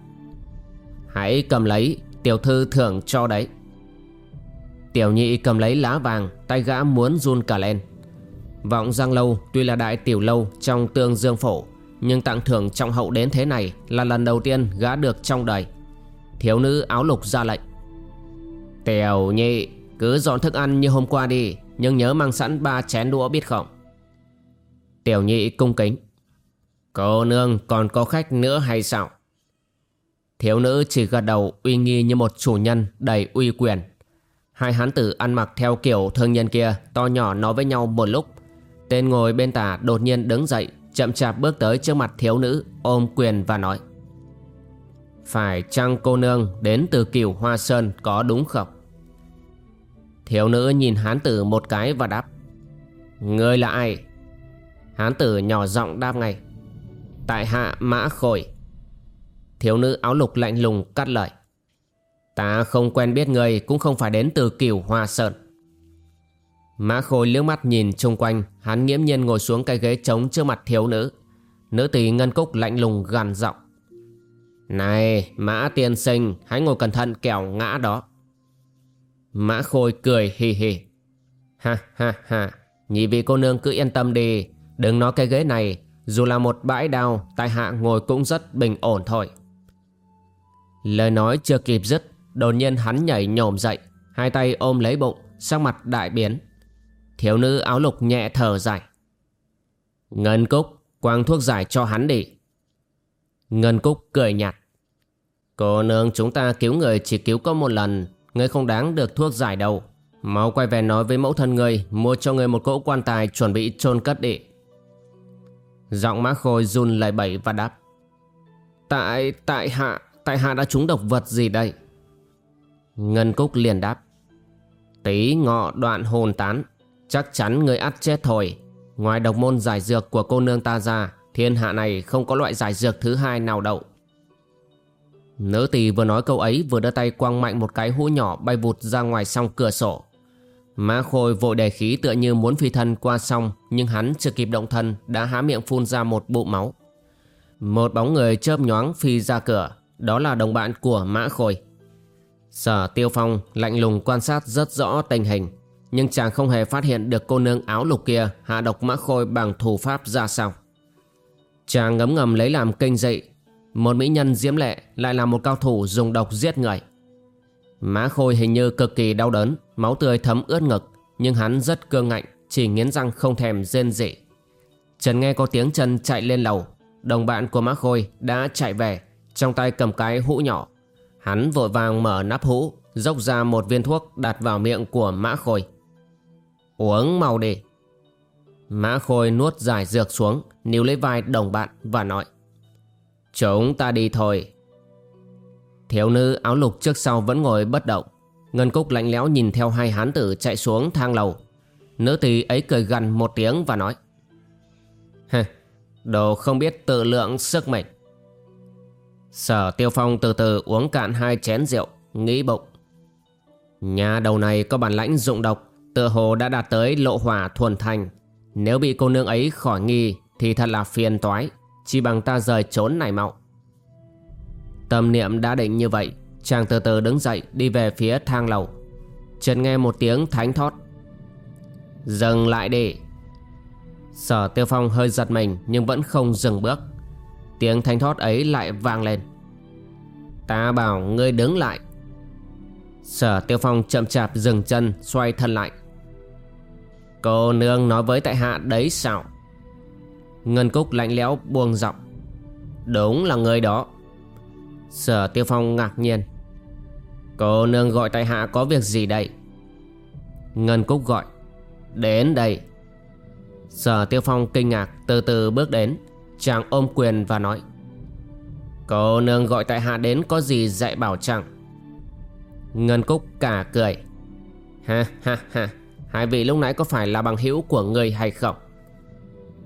Hãy cầm lấy, Tiểu thư thưởng cho đấy. Tiểu nhị cầm lấy lá vàng, Tay gã muốn run cả lên. Vọng Giang Lâu tuy là đại tiểu lâu Trong tương dương phổ, Nhưng tặng thưởng trọng hậu đến thế này Là lần đầu tiên gã được trong đời. Thiếu nữ áo lục ra lệnh. Tiểu nhị, Cứ dọn thức ăn như hôm qua đi, Nhưng nhớ mang sẵn ba chén đũa biết không? Tiểu nhị cung kính. Cô nương còn có khách nữa hay sao? Thiếu nữ chỉ gật đầu uy nghi như một chủ nhân đầy uy quyền. Hai hán tử ăn mặc theo kiểu thương nhân kia, to nhỏ nói với nhau một lúc. Tên ngồi bên tả đột nhiên đứng dậy, chậm chạp bước tới trước mặt thiếu nữ, ôm quyền và nói. Phải chăng cô nương đến từ cửu Hoa Sơn có đúng không? Thiếu nữ nhìn hán tử một cái và đáp. Ngươi là ai? Hán tử nhỏ giọng đáp ngay. Tại hạ mã khôi. Thiếu nữ áo lục lạnh lùng cắt lời. Ta không quen biết người cũng không phải đến từ cửu hoa sơn. Mã khôi liếc mắt nhìn chung quanh Hắn nghiễm nhiên ngồi xuống cái ghế trống trước mặt thiếu nữ. Nữ tỷ ngân cúc lạnh lùng gằn giọng. Này mã tiên sinh Hãy ngồi cẩn thận kẻo ngã đó. Mã khôi cười hì hì. Ha ha ha. Nhị vị cô nương cứ yên tâm đi. Đừng nói cái ghế này Dù là một bãi đào, Tại hạ ngồi cũng rất bình ổn thôi. Lời nói chưa kịp dứt Đột nhiên hắn nhảy nhổm dậy Hai tay ôm lấy bụng Sắc mặt đại biến. Thiếu nữ áo lục nhẹ thở dài. Ngân Cúc Quang thuốc giải cho hắn đi. Ngân Cúc cười nhạt. Cô nương chúng ta cứu người chỉ cứu có một lần Ngươi không đáng được thuốc giải đâu. Mau quay về nói với mẫu thân ngươi Mua cho ngươi một cỗ quan tài chuẩn bị chôn cất đi. Giọng mã khôi run lại bẩy và đáp. Tại, tại hạ, tại hạ đã trúng độc vật gì đây? Ngân Cúc liền đáp. Tí ngọ đoạn hồn tán, Chắc chắn người ắt chết thôi. Ngoài độc môn giải dược của cô nương ta ra, Thiên hạ này không có loại giải dược thứ hai nào đậu. Nữ tỳ vừa nói câu ấy vừa đưa tay quăng mạnh một cái hũ nhỏ bay vụt ra ngoài song cửa sổ. Mã Khôi vội đề khí tựa như muốn phi thân qua sông Nhưng hắn chưa kịp động thân, đã há miệng phun ra một bụng máu. Một bóng người chớp nhoáng phi ra cửa, Đó là đồng bạn của Mã Khôi. Sở Tiêu Phong lạnh lùng quan sát rất rõ tình hình, Nhưng chàng không hề phát hiện được cô nương áo lục kia hạ độc Mã Khôi bằng thủ pháp ra sao. Chàng ngấm ngầm lấy làm kinh dị, Một mỹ nhân diễm lệ lại là một cao thủ dùng độc giết người. Mã Khôi hình như cực kỳ đau đớn, Máu tươi thấm ướt ngực, Nhưng hắn rất cương ngạnh, Chỉ nghiến răng không thèm rên rỉ. Trần nghe có tiếng chân chạy lên lầu, Đồng bạn của Mã Khôi đã chạy về, Trong tay cầm cái hũ nhỏ. Hắn vội vàng mở nắp hũ Dốc ra một viên thuốc đặt vào miệng của Mã Khôi. Uống mau đi. Mã Khôi nuốt giải dược xuống Níu lấy vai đồng bạn và nói Chúng ta đi thôi. Thiếu nữ áo lục trước sau vẫn ngồi bất động. Ngân Cúc lạnh lẽo nhìn theo hai hán tử chạy xuống thang lầu. Nữ tỳ ấy cười gần một tiếng và nói Hừ, đồ không biết tự lượng sức mình. Sở Tiêu Phong từ từ uống cạn hai chén rượu, Nghĩ bụng. Nhà đầu này có bản lãnh dụng độc, Tựa hồ đã đạt tới lộ hỏa thuần thành. Nếu bị cô nương ấy khỏi nghi, Thì thật là phiền toái, Chỉ bằng ta rời trốn này mạo. Tâm niệm đã định như vậy, Chàng từ từ đứng dậy đi về phía thang lầu. Chợt nghe một tiếng thánh thót. Dừng lại đi. Sở tiêu phong hơi giật mình Nhưng vẫn không dừng bước. Tiếng thanh thoát ấy lại vang lên. Ta bảo ngươi đứng lại. Sở tiêu phong chậm chạp dừng chân, Xoay thân lại. Cô nương nói với tại hạ đấy sao? Ngân Cúc lạnh lẽo buông giọng. Đúng là người đó. Sở Tiêu Phong ngạc nhiên. Cô nương gọi tại hạ có việc gì đây? Ngân Cúc gọi. Đến đây. Sở Tiêu Phong kinh ngạc, từ từ bước đến. Chàng ôm quyền và nói, Cô nương gọi tại hạ đến có gì dạy bảo chàng? Ngân Cúc cả cười, Ha ha ha, Hai vị lúc nãy có phải là bằng hữu của người hay không?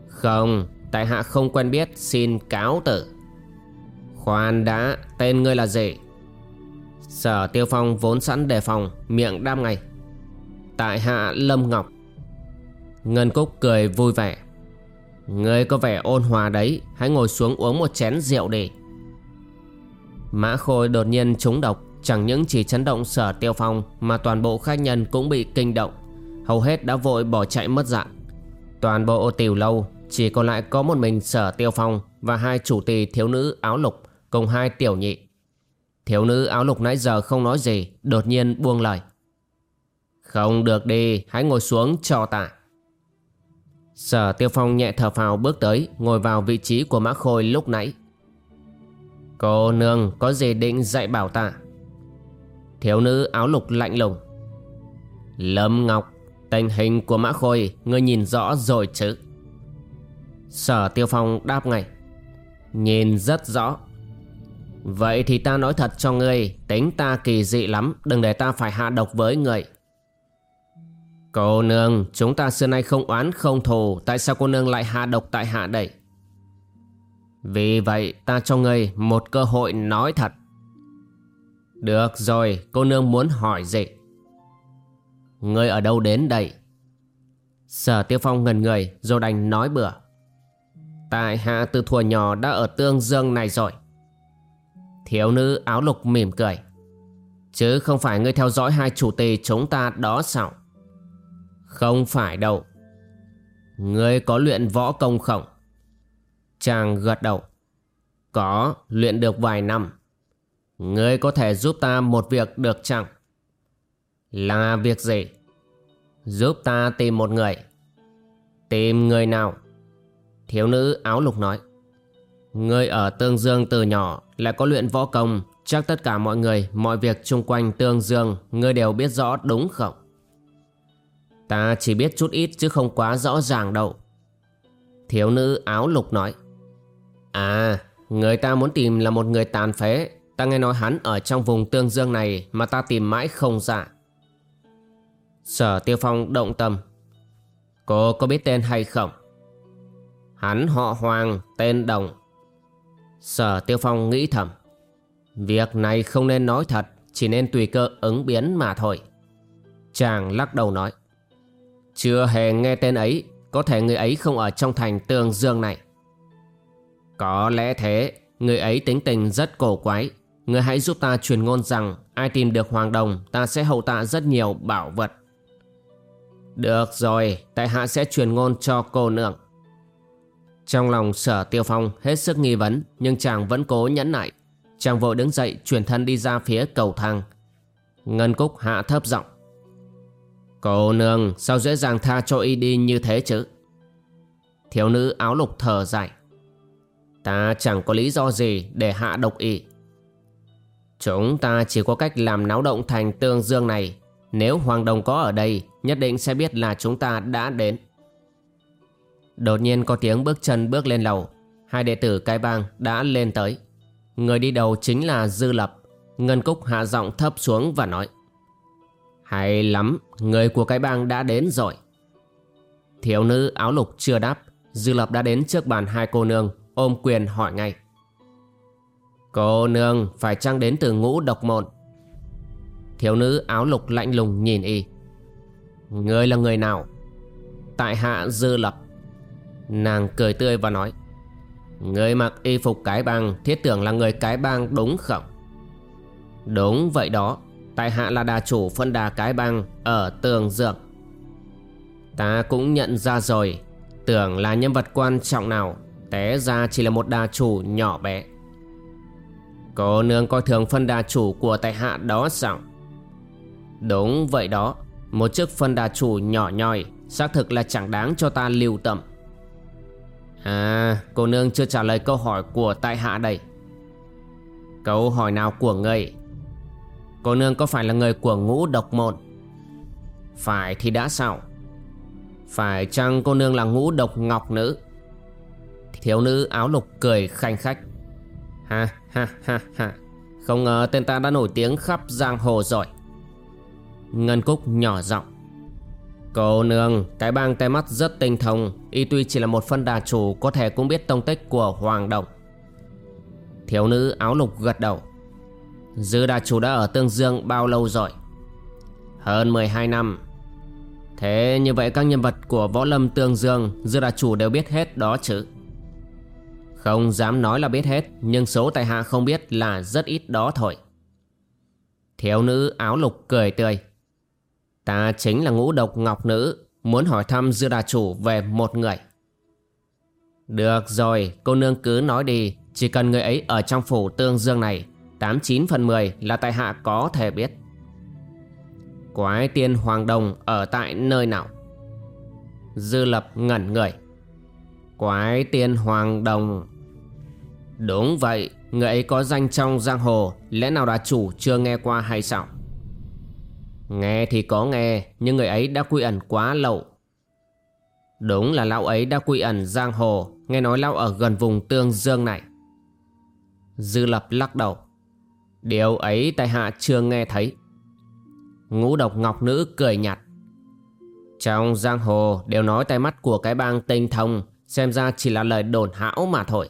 Không, Tại hạ không quen biết, xin cáo tử. Khoan đã, Tên ngươi là gì? Sở Tiêu Phong vốn sẵn đề phòng, Miệng đam ngay. Tại hạ Lâm Ngọc. Ngân Cúc cười vui vẻ. Ngươi có vẻ ôn hòa đấy, Hãy ngồi xuống uống một chén rượu đi. Mã Khôi đột nhiên trúng độc, Chẳng những chỉ chấn động sở tiêu phong Mà toàn bộ khách nhân cũng bị kinh động. Hầu hết đã vội bỏ chạy mất dạng. Toàn bộ tiểu lâu, Chỉ còn lại có một mình sở tiêu phong Và hai chủ tỳ thiếu nữ áo lục Cùng hai tiểu nhị. Thiếu nữ áo lục nãy giờ không nói gì, Đột nhiên buông lời. Không được đi, Hãy ngồi xuống cho tạng Sở Tiêu Phong nhẹ thở phào bước tới, Ngồi vào vị trí của Mã Khôi lúc nãy. Cô nương, có gì định dạy bảo ta? Thiếu nữ áo lục lạnh lùng. Lâm Ngọc, Tình hình của Mã Khôi, Ngươi nhìn rõ rồi chứ? Sở Tiêu Phong đáp ngay. Nhìn rất rõ. Vậy thì ta nói thật cho ngươi, Tính ta kỳ dị lắm, Đừng để ta phải hạ độc với người. Cô nương, Chúng ta xưa nay không oán, không thù. Tại sao cô nương lại hạ độc tại hạ đây? Vì vậy, ta cho ngươi Một cơ hội nói thật. Được rồi, Cô nương muốn hỏi gì? Ngươi ở đâu đến đây? Sở Tiêu Phong ngần người, Rồi đành nói bừa. Tại hạ từ thuở nhỏ đã ở tương dương này rồi. Thiếu nữ áo lục mỉm cười. Chứ không phải ngươi theo dõi hai chủ tì chúng ta đó sao? Không phải đâu. Ngươi có luyện võ công không? Chàng gật đầu. Có luyện được vài năm. Ngươi có thể giúp ta một việc được chăng? Là việc gì? Giúp ta tìm một người. Tìm người nào? Thiếu nữ áo lục nói. Ngươi ở Tương Dương từ nhỏ lại có luyện võ công Chắc tất cả mọi người, mọi việc chung quanh Tương Dương Ngươi đều biết rõ đúng không? Ta chỉ biết chút ít chứ không quá rõ ràng đâu. Thiếu nữ áo lục nói À, người ta muốn tìm là một người tàn phế. Ta nghe nói hắn ở trong vùng Tương Dương này Mà ta tìm mãi không ra. Sở Tiêu Phong động tâm Cô có biết tên hay không? Hắn họ Hoàng, tên Đồng. Sở Tiêu Phong nghĩ thầm Việc này không nên nói thật Chỉ nên tùy cơ ứng biến mà thôi. Chàng lắc đầu nói chưa hề nghe tên ấy, Có thể người ấy không ở trong thành tường dương này. Có lẽ thế, Người ấy tính tình rất cổ quái. Người hãy giúp ta truyền ngôn rằng Ai tìm được Hoàng Đồng, Ta sẽ hậu tạ rất nhiều bảo vật. Được rồi, Tại hạ sẽ truyền ngôn cho cô nương. Trong lòng sở tiêu phong hết sức nghi vấn, Nhưng chàng vẫn cố nhẫn nại. Chàng vội đứng dậy, chuyển thân đi ra phía cầu thang. Ngân Cúc hạ thấp giọng. Cô nương, sao dễ dàng tha cho y đi như thế chứ? Thiếu nữ áo lục thở dài. Ta chẳng có lý do gì để hạ độc y. Chúng ta chỉ có cách làm náo động thành tương dương này. Nếu Hoàng Đồng có ở đây, Nhất định sẽ biết là chúng ta đã đến. Đột nhiên có tiếng bước chân bước lên lầu. Hai đệ tử cai bang đã lên tới. Người đi đầu chính là Dư Lập. Ngân Cúc hạ giọng thấp xuống và nói. Hay lắm, người của cái bang đã đến rồi. Thiếu nữ áo lục chưa đáp Dư Lập đã đến trước bàn hai cô nương Ôm quyền hỏi ngay. Cô nương phải chăng đến từ ngũ độc môn? Thiếu nữ áo lục lạnh lùng nhìn y. Người là người nào? Tại hạ Dư Lập. Nàng cười tươi và nói Người mặc y phục cái bang Thiết tưởng là người cái bang đúng không? Đúng vậy đó. Tại hạ là đà chủ phân đà cái bang Ở tường dược. Ta cũng nhận ra rồi, Tưởng là nhân vật quan trọng nào, Té ra chỉ là một đà chủ nhỏ bé. Cô nương coi thường phân đà chủ của tại hạ đó sao? Đúng vậy đó, Một chức phân đà chủ nhỏ nhoi, Xác thực là chẳng đáng cho ta lưu tâm. À cô nương chưa trả lời câu hỏi của tại hạ đây. Câu hỏi nào của ngươi? Cô nương có phải là người của ngũ độc môn? Phải thì đã sao? Phải chăng cô nương là ngũ độc ngọc nữ? Thiếu nữ áo lục cười khanh khách. Ha ha ha ha. Không ngờ tên ta đã nổi tiếng khắp giang hồ rồi. Ngân Cúc nhỏ giọng. Cô nương, cái bang tay mắt rất tinh thông Y tuy chỉ là một phân đà chủ Có thể cũng biết tông tích của Hoàng Đồng. Thiếu nữ áo lục gật đầu. Dư đà chủ đã ở Tương Dương bao lâu rồi? Hơn 12 năm. Thế như vậy các nhân vật của Võ Lâm Tương Dương, Dư đà chủ đều biết hết đó chứ? Không dám nói là biết hết, Nhưng số tại hạ không biết là rất ít đó thôi. Thiếu nữ áo lục cười tươi. Ta chính là ngũ độc ngọc nữ, Muốn hỏi thăm dư đà chủ về một người. Được rồi, cô nương cứ nói đi, Chỉ cần người ấy ở trong phủ tương dương này 89 phần 10 là tại hạ có thể biết. Quái tiên Hoàng Đồng ở tại nơi nào? Dư lập ngẩn người. Quái tiên Hoàng Đồng. Đúng vậy, Người ấy có danh trong giang hồ, Lẽ nào đã chủ chưa nghe qua hay sao? Nghe thì có nghe, Nhưng người ấy đã quy ẩn quá lâu. Đúng là lão ấy đã quy ẩn giang hồ, Nghe nói lão ở gần vùng tương dương này. Dư lập lắc đầu. Điều ấy tại hạ chưa nghe thấy. Ngũ độc ngọc nữ cười nhạt. Trong giang hồ, đều nói tay mắt của cái bang tinh thông Xem ra chỉ là lời đồn hão mà thôi.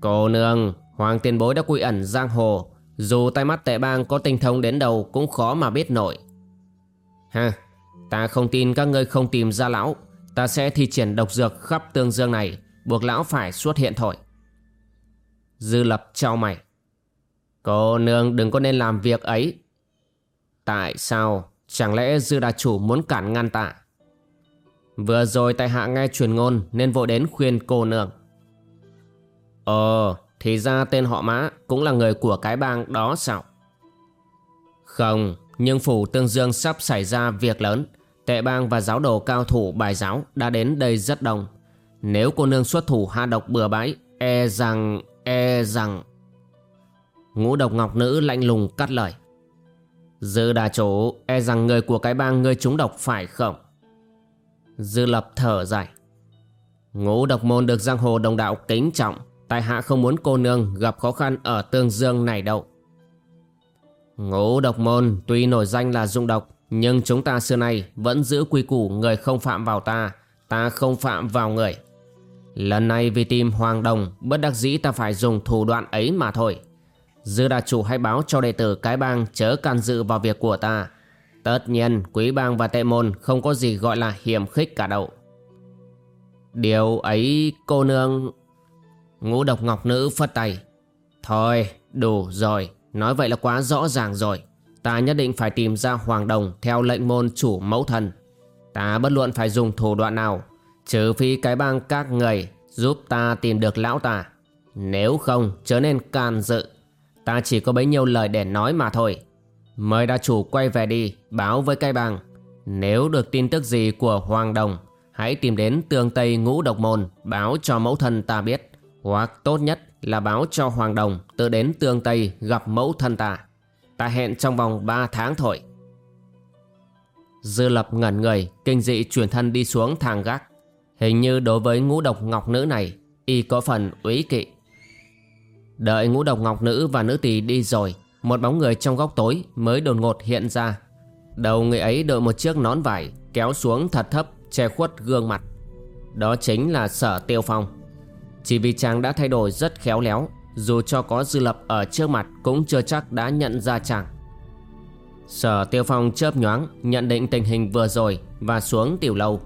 Cô nương, Hoàng tiền bối đã quy ẩn giang hồ. Dù tay mắt tệ bang có tinh thông đến đâu cũng khó mà biết nổi. Ha, Ta không tin các ngươi không tìm ra lão. Ta sẽ thi triển độc dược khắp tương dương này. Buộc lão phải xuất hiện thôi. Dư lập trao mày. Cô nương đừng có nên làm việc ấy Tại sao Chẳng lẽ dư đà chủ muốn cản ngăn ta Vừa rồi tại hạ nghe truyền ngôn Nên vội đến khuyên cô nương ờ, thì ra tên họ mã cũng là người của cái bang đó sao? Không, nhưng phủ Tương Dương sắp xảy ra việc lớn. Tệ bang và giáo đồ cao thủ bài giáo đã đến đây rất đông. Nếu cô nương xuất thủ hạ độc bừa bãi, e rằng, e rằng... Ngũ độc ngọc nữ lạnh lùng cắt lời. Dư đà chủ, e rằng người của cái bang ngươi trúng độc phải không? Dư lập thở dài. Ngũ độc môn được giang hồ đồng đạo kính trọng tại hạ không muốn cô nương gặp khó khăn ở tương dương này đâu. Ngũ độc môn tuy nổi danh là dụng độc, nhưng chúng ta xưa nay vẫn giữ quy củ người không phạm vào ta, ta không phạm vào người. Lần này vì tìm Hoàng Đồng, bất đắc dĩ ta phải dùng thủ đoạn ấy mà thôi. Dư đà chủ hãy báo cho đệ tử cái bang chớ can dự vào việc của ta. Tất nhiên, quý bang và tệ môn không có gì gọi là hiểm khích cả đâu. Điều ấy, cô nương. Ngũ độc ngọc nữ phất tay. Thôi, đủ rồi. Nói vậy là quá rõ ràng rồi. Ta nhất định phải tìm ra Hoàng Đồng Theo lệnh môn chủ mẫu thần Ta bất luận phải dùng thủ đoạn nào, Trừ phi cái bang các người Giúp ta tìm được lão ta Nếu không, chớ nên can dự. Ta chỉ có bấy nhiêu lời để nói mà thôi Mời đa chủ quay về đi Báo với cai bang Nếu được tin tức gì của Hoàng Đồng Hãy tìm đến tương Tây Ngũ Độc Môn Báo cho mẫu thân ta biết hoặc tốt nhất là báo cho Hoàng Đồng tự đến tương Tây gặp mẫu thân ta. Ta hẹn trong vòng 3 tháng thôi. Dư lập ngẩn người, kinh dị chuyển thân đi xuống thang gác. Hình như đối với ngũ độc ngọc nữ này, y có phần úy kỵ. Đợi ngũ độc ngọc nữ và nữ tỳ đi rồi, Một bóng người trong góc tối mới đột ngột hiện ra. Đầu người ấy đội một chiếc nón vải Kéo xuống thật thấp, che khuất gương mặt. Đó chính là sở tiêu phong. Chỉ vì chàng đã thay đổi rất khéo léo, Dù cho có dư lập ở trước mặt Cũng chưa chắc đã nhận ra chàng. Sở tiêu phong chớp nhoáng, Nhận định tình hình vừa rồi Và xuống tiểu lâu.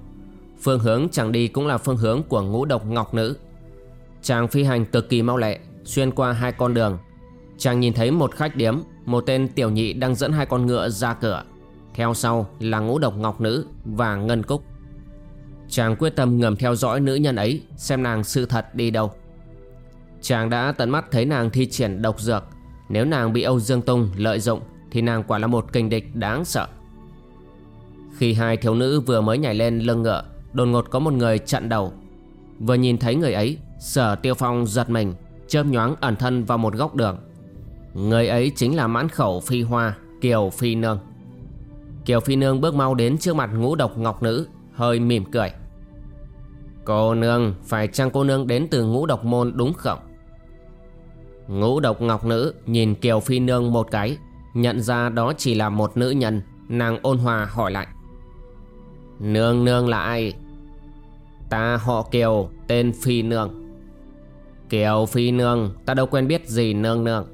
Phương hướng chàng đi cũng là phương hướng của ngũ độc ngọc nữ. Chàng phi hành cực kỳ mau lẹ Xuyên qua hai con đường. Chàng nhìn thấy một khách điếm, Một tên tiểu nhị đang dẫn hai con ngựa ra cửa. Theo sau là ngũ độc ngọc nữ Và ngân cúc. Chàng quyết tâm ngầm theo dõi nữ nhân ấy, Xem nàng sự thật đi đâu. Chàng đã tận mắt thấy nàng thi triển độc dược. Nếu nàng bị Âu Dương Tung lợi dụng, Thì nàng quả là một kình địch đáng sợ. Khi hai thiếu nữ vừa mới nhảy lên lưng ngựa, Đột ngột có một người chặn đầu. Vừa nhìn thấy người ấy, Sở Tiêu Phong giật mình chớp nhoáng ẩn thân vào một góc đường. Người ấy chính là mãn khẩu phi hoa, Kiều Phi Nương. Kiều Phi Nương bước mau đến trước mặt ngũ độc ngọc nữ, Hơi mỉm cười. Cô nương, Phải chăng cô nương đến từ ngũ độc môn đúng không? Ngũ độc ngọc nữ Nhìn Kiều Phi Nương một cái, Nhận ra đó chỉ là một nữ nhân, Nàng ôn hòa hỏi lại. Nương nương là ai? Ta họ Kiều, Tên Phi Nương. Kiều Phi Nương, ta đâu quen biết gì nương nương.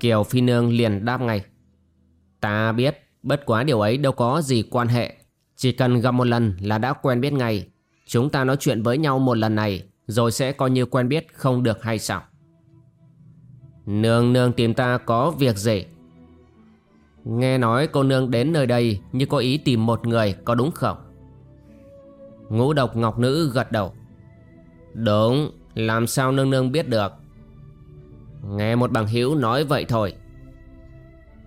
Kiều Phi Nương liền đáp ngay. Ta biết, bất quá điều ấy đâu có gì quan hệ. Chỉ cần gặp một lần là đã quen biết ngay. Chúng ta nói chuyện với nhau một lần này, Rồi sẽ coi như quen biết không được hay sao? Nương nương tìm ta có việc gì? Nghe nói cô nương đến nơi đây Như có ý tìm một người, có đúng không? Ngũ độc ngọc nữ gật đầu. Đúng làm sao nương nương biết được? Nghe một bằng hữu nói vậy thôi.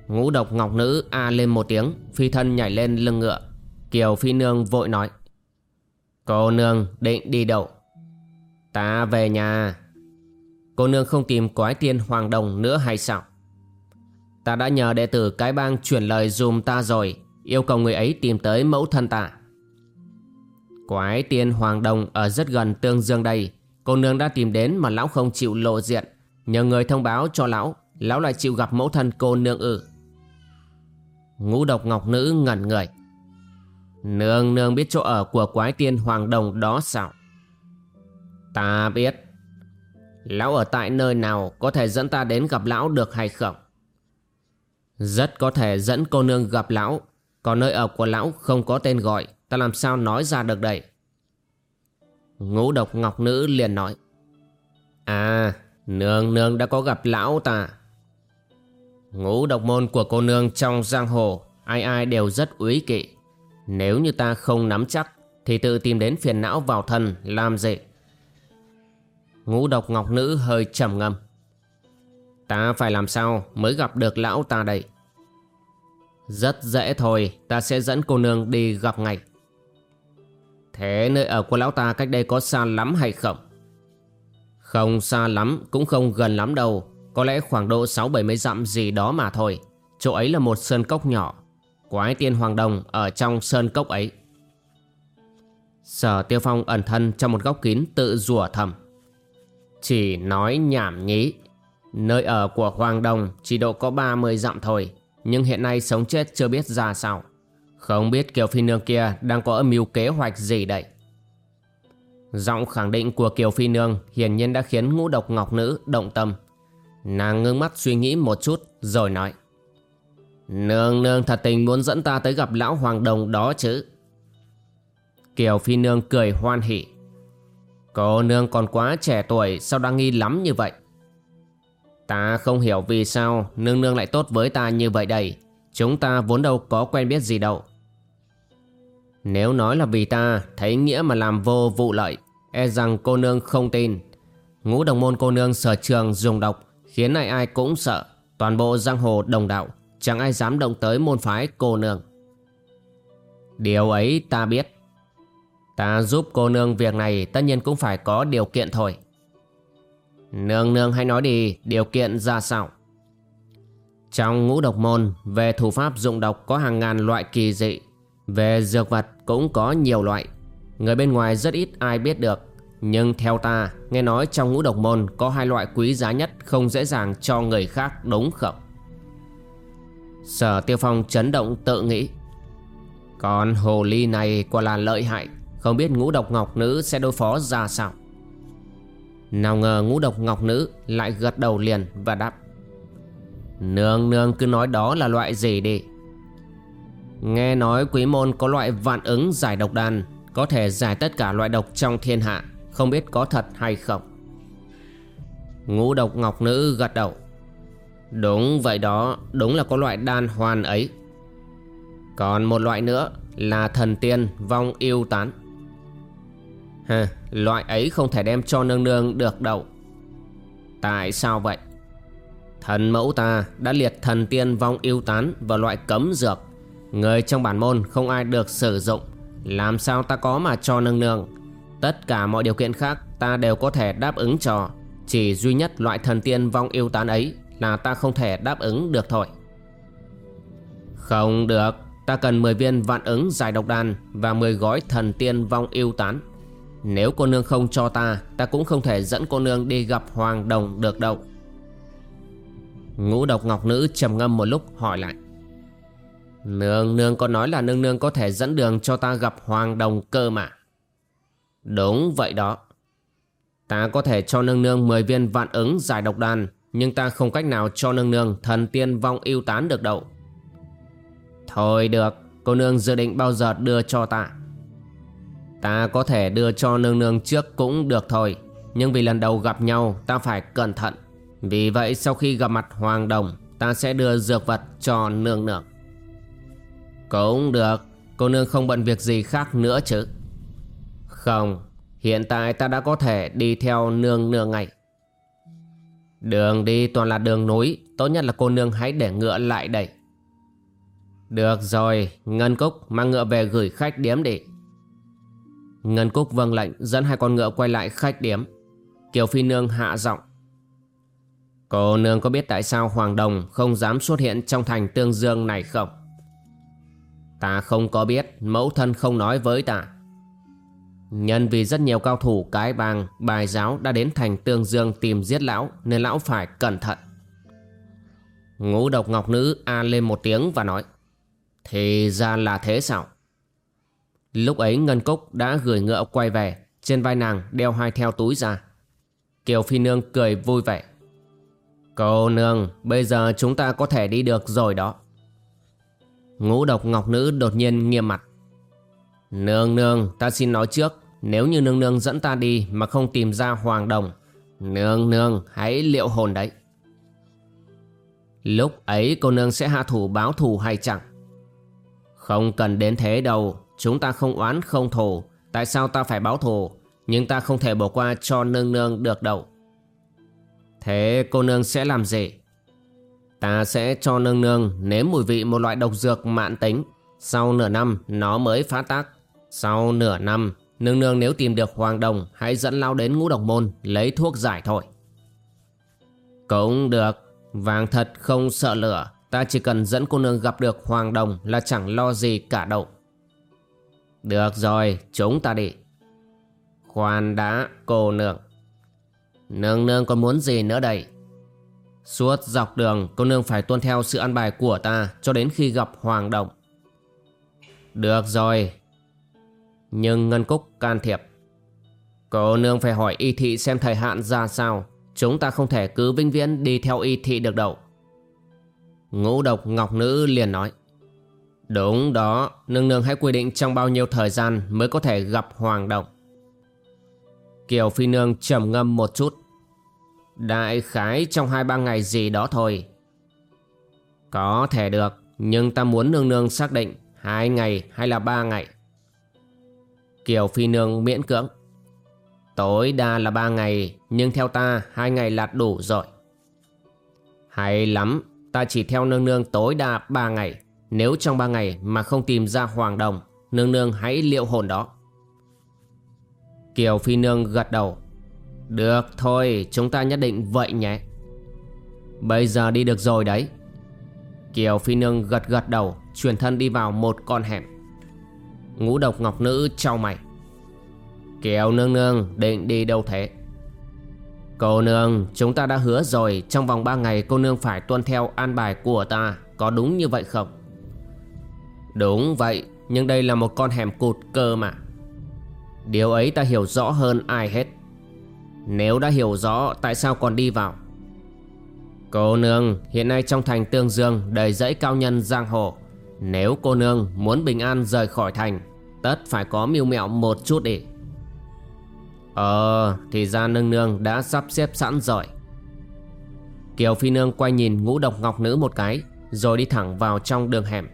Ngũ độc ngọc nữ a lên một tiếng, Phi thân nhảy lên lưng ngựa. Kiều phi nương vội nói, Cô nương định đi đâu? Ta về nhà. Cô nương không tìm quái tiên hoàng đồng nữa hay sao? Ta đã nhờ đệ tử cái bang chuyển lời dùm ta rồi, Yêu cầu người ấy tìm tới mẫu thân ta. Quái tiên hoàng đồng ở rất gần tương dương đây Cô nương đã tìm đến mà lão không chịu lộ diện. Nhờ người thông báo cho lão Lão lại chịu gặp mẫu thân cô nương ư. Ngũ độc ngọc nữ ngẩn người. Nương nương biết chỗ ở của quái tiên hoàng đồng đó sao? Ta biết. Lão ở tại nơi nào, Có thể dẫn ta đến gặp lão được hay không? Rất có thể dẫn cô nương gặp lão. Còn nơi ở của lão không có tên gọi. Ta làm sao nói ra được đây? Ngũ độc ngọc nữ liền nói À nương nương đã có gặp lão ta. Ngũ độc môn của cô nương trong giang hồ, Ai ai đều rất úy kỵ. Nếu như ta không nắm chắc, Thì tự tìm đến phiền não vào thân làm gì Ngũ độc ngọc nữ hơi trầm ngâm, Ta phải làm sao mới gặp được lão ta đây? Rất dễ thôi, Ta sẽ dẫn cô nương đi gặp ngay Thế nơi ở của lão ta cách đây có xa lắm hay không? Không xa lắm, cũng không gần lắm đâu. Có lẽ khoảng độ 6-70 dặm gì đó mà thôi. Chỗ ấy là một sơn cốc nhỏ. Quái tiên hoàng đồng ở trong sơn cốc ấy. Sở Tiêu Phong ẩn thân trong một góc kín tự rủa thầm. Chỉ nói nhảm nhí. Nơi ở của Hoàng Đồng chỉ độ có 30 dặm thôi. Nhưng hiện nay sống chết chưa biết ra sao. Không biết Kiều Phi Nương kia đang có âm mưu kế hoạch gì đây Giọng khẳng định của Kiều Phi Nương hiển nhiên đã khiến ngũ độc ngọc nữ động tâm. Nàng ngưng mắt suy nghĩ một chút rồi nói. Nương nương thật tình muốn dẫn ta tới gặp lão hoàng đồng đó chứ. Kiều Phi Nương cười hoan hỉ. Cô nương còn quá trẻ tuổi, sao đang nghi lắm như vậy? Ta không hiểu vì sao nương nương lại tốt với ta như vậy đây. Chúng ta vốn đâu có quen biết gì đâu. Nếu nói là vì ta thấy nghĩa mà làm vô vụ lợi, e rằng cô nương không tin. Ngũ đồng môn cô nương sở trường dùng độc, khiến ai ai cũng sợ. Toàn bộ giang hồ đồng đạo, chẳng ai dám động tới môn phái cô nương. Điều ấy ta biết. Ta giúp cô nương việc này tất nhiên cũng phải có điều kiện thôi. Nương nương hãy nói đi, điều kiện ra sao? Trong ngũ độc môn, về thủ pháp dụng độc có hàng ngàn loại kỳ dị về dược vật cũng có nhiều loại. Người bên ngoài rất ít ai biết được. Nhưng theo ta, Nghe nói trong ngũ độc môn Có hai loại quý giá nhất Không dễ dàng cho người khác đúng không? Sở tiêu phong chấn động tự nghĩ. Còn hồ ly này quả là lợi hại. Không biết ngũ độc ngọc nữ sẽ đối phó ra sao? Nào ngờ ngũ độc ngọc nữ Lại gật đầu liền và đáp. Nương nương cứ nói đó là loại gì đi. Nghe nói quý môn có loại vạn ứng giải độc đan Có thể giải tất cả loại độc trong thiên hạ Không biết có thật hay không? Ngũ độc ngọc nữ gật đầu. Đúng vậy đó Đúng là có loại đan hoàn ấy. Còn một loại nữa Là thần tiên vong yêu tán. Hừ, Loại ấy không thể đem cho nương nương được đâu. Tại sao vậy? Thần mẫu ta đã liệt thần tiên vong yêu tán vào loại cấm dược. Người trong bản môn không ai được sử dụng. Làm sao ta có mà cho nương nương? Tất cả mọi điều kiện khác ta đều có thể đáp ứng cho. Chỉ duy nhất loại thần tiên vong yêu tán ấy là ta không thể đáp ứng được thôi. Không được. Ta cần 10 viên vạn ứng giải độc đan Và 10 gói thần tiên vong yêu tán. Nếu cô nương không cho ta Ta cũng không thể dẫn cô nương đi gặp Hoàng Đồng được đâu. Ngũ độc ngọc nữ trầm ngâm một lúc hỏi lại. Nương nương có nói là nương nương có thể dẫn đường cho ta gặp Hoàng Đồng cơ mà. Đúng vậy đó. Ta có thể cho nương nương 10 viên vạn ứng giải độc đan Nhưng ta không cách nào cho nương nương thần tiên vong yêu tán được đâu. Thôi được, Cô nương dự định bao giờ đưa cho ta? Ta có thể đưa cho nương nương trước cũng được thôi, Nhưng vì lần đầu gặp nhau, ta phải cẩn thận. Vì vậy sau khi gặp mặt Hoàng Đồng, Ta sẽ đưa dược vật cho nương nương cũng được. Cô nương không bận việc gì khác nữa chứ? Không. Hiện tại ta đã có thể đi theo nương nương ngay Đường đi toàn là đường núi. Tốt nhất là cô nương hãy để ngựa lại đây. Được rồi. Ngân Cúc, mang ngựa về gửi khách điếm đi. Ngân Cúc vâng lệnh, dẫn hai con ngựa quay lại khách điếm. Kiều Phi Nương hạ giọng. Cô nương có biết tại sao Hoàng Đồng không dám xuất hiện trong thành Tương Dương này không? Ta không có biết, Mẫu thân không nói với ta. Nhân vì rất nhiều cao thủ, cái bang, Bài giáo đã đến thành Tương Dương tìm giết lão, Nên lão phải cẩn thận. Ngũ độc ngọc nữ a lên một tiếng và nói, Thì ra là thế sao? Lúc ấy Ngân Cúc đã gửi ngựa quay về, Trên vai nàng đeo hai theo túi ra. Kiều Phi Nương cười vui vẻ, Cô nương, Bây giờ chúng ta có thể đi được rồi đó. Ngũ độc ngọc nữ đột nhiên nghiêm mặt. Nương nương, ta xin nói trước, Nếu như nương nương dẫn ta đi Mà không tìm ra hoàng đồng, Nương nương, hãy liệu hồn đấy. Lúc ấy cô nương sẽ hạ thủ báo thù hay chẳng? Không cần đến thế đâu, Chúng ta không oán, không thù. Tại sao ta phải báo thù? Nhưng ta không thể bỏ qua cho nương nương được đâu. Thế cô nương sẽ làm gì? Ta sẽ cho nương nương nếm mùi vị một loại độc dược mạn tính. Sau nửa năm nó mới phá tác. Sau nửa năm, nương nương nếu tìm được hoàng đồng hãy dẫn lao đến ngũ độc môn lấy thuốc giải thôi. Cũng được, vàng thật không sợ lửa. Ta chỉ cần dẫn cô nương gặp được hoàng đồng là chẳng lo gì cả đâu. Được rồi, chúng ta đi. Khoan đã, cô nương. Nương nương còn muốn gì nữa đây? Suốt dọc đường cô nương phải tuân theo sự ăn bài của ta cho đến khi gặp Hoàng động. Được rồi. Nhưng Ngân Cúc can thiệp. Cô nương phải hỏi y thị xem thời hạn ra sao. Chúng ta không thể cứ vinh viễn đi theo y thị được đâu. Ngũ độc Ngọc Nữ liền nói. Đúng đó, nương nương hãy quy định trong bao nhiêu thời gian mới có thể gặp Hoàng động. Kiều Phi Nương trầm ngâm một chút Đại khái trong hai ba ngày gì đó thôi. Có thể được, Nhưng ta muốn nương nương xác định Hai ngày hay là ba ngày. Kiều Phi Nương miễn cưỡng. Tối đa là ba ngày, Nhưng theo ta, hai ngày là đủ rồi. Hay lắm, Ta chỉ theo nương nương tối đa ba ngày. Nếu trong ba ngày mà không tìm ra hoàng đồng, Nương nương hãy liệu hồn đó. Kiều Phi Nương gật đầu được, thôi, chúng ta nhất định vậy nhé. Bây giờ đi được rồi đấy. Kiều Phi Nương gật gật đầu, Chuyển thân đi vào một con hẻm. Ngũ độc ngọc nữ trao mày. Kiều nương nương, định đi đâu thế? Cô nương, chúng ta đã hứa rồi, Trong vòng 3 ngày cô nương phải tuân theo an bài của ta, Có đúng như vậy không? Đúng vậy, Nhưng đây là một con hẻm cụt cơ mà. Điều ấy ta hiểu rõ hơn ai hết. Nếu đã hiểu rõ, Tại sao còn đi vào? Cô nương, hiện nay trong thành Tương Dương Đầy dãy cao nhân giang hồ. Nếu cô nương muốn bình an rời khỏi thành, Tất phải có mưu mẹo một chút đi. Ờ thì ra nương nương đã sắp xếp sẵn rồi. Kiều Phi Nương quay nhìn ngũ độc ngọc nữ một cái, Rồi đi thẳng vào trong đường hẻm.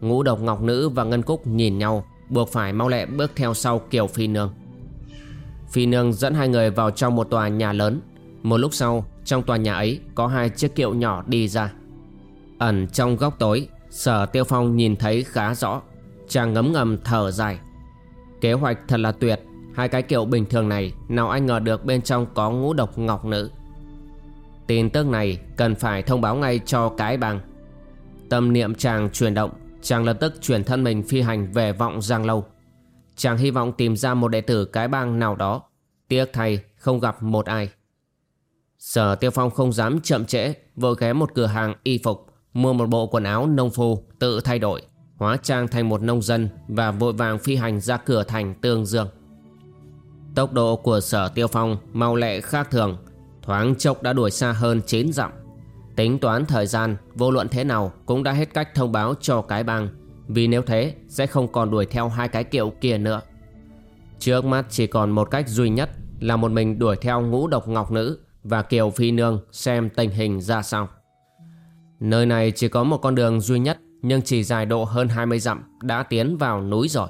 Ngũ độc ngọc nữ và Ngân Cúc nhìn nhau, Buộc phải mau lẹ bước theo sau Kiều Phi Nương. Phi Nương dẫn hai người vào trong một tòa nhà lớn. Một lúc sau, trong tòa nhà ấy có hai chiếc kiệu nhỏ đi ra. Ẩn trong góc tối, Sở Tiêu Phong nhìn thấy khá rõ. Chàng ngấm ngầm thở dài. Kế hoạch thật là tuyệt. Hai cái kiệu bình thường này, Nào anh ngờ được bên trong có ngũ độc ngọc nữ. Tin tức này cần phải thông báo ngay cho cái Bằng. Tâm niệm chàng chuyển động. Chàng lập tức chuyển thân mình phi hành về vọng Giang Lâu. Chàng hy vọng tìm ra một đệ tử cái bang nào đó. Tiếc thay, không gặp một ai. Sở Tiêu Phong không dám chậm trễ, Vội ghé một cửa hàng y phục, Mua một bộ quần áo nông phu, tự thay đổi, Hóa trang thành một nông dân Và vội vàng phi hành ra cửa thành Tương Dương. Tốc độ của sở Tiêu Phong mau lẹ khác thường, Thoáng chốc đã đuổi xa hơn 9 dặm. Tính toán thời gian, Vô luận thế nào cũng đã hết cách thông báo cho cái bang. Vì nếu thế, sẽ không còn đuổi theo hai cái kiệu kia nữa. Trước mắt chỉ còn một cách duy nhất Là một mình đuổi theo ngũ độc ngọc nữ Và kiều phi nương xem tình hình ra sao. Nơi này chỉ có một con đường duy nhất, Nhưng chỉ dài độ hơn 20 dặm Đã tiến vào núi rồi.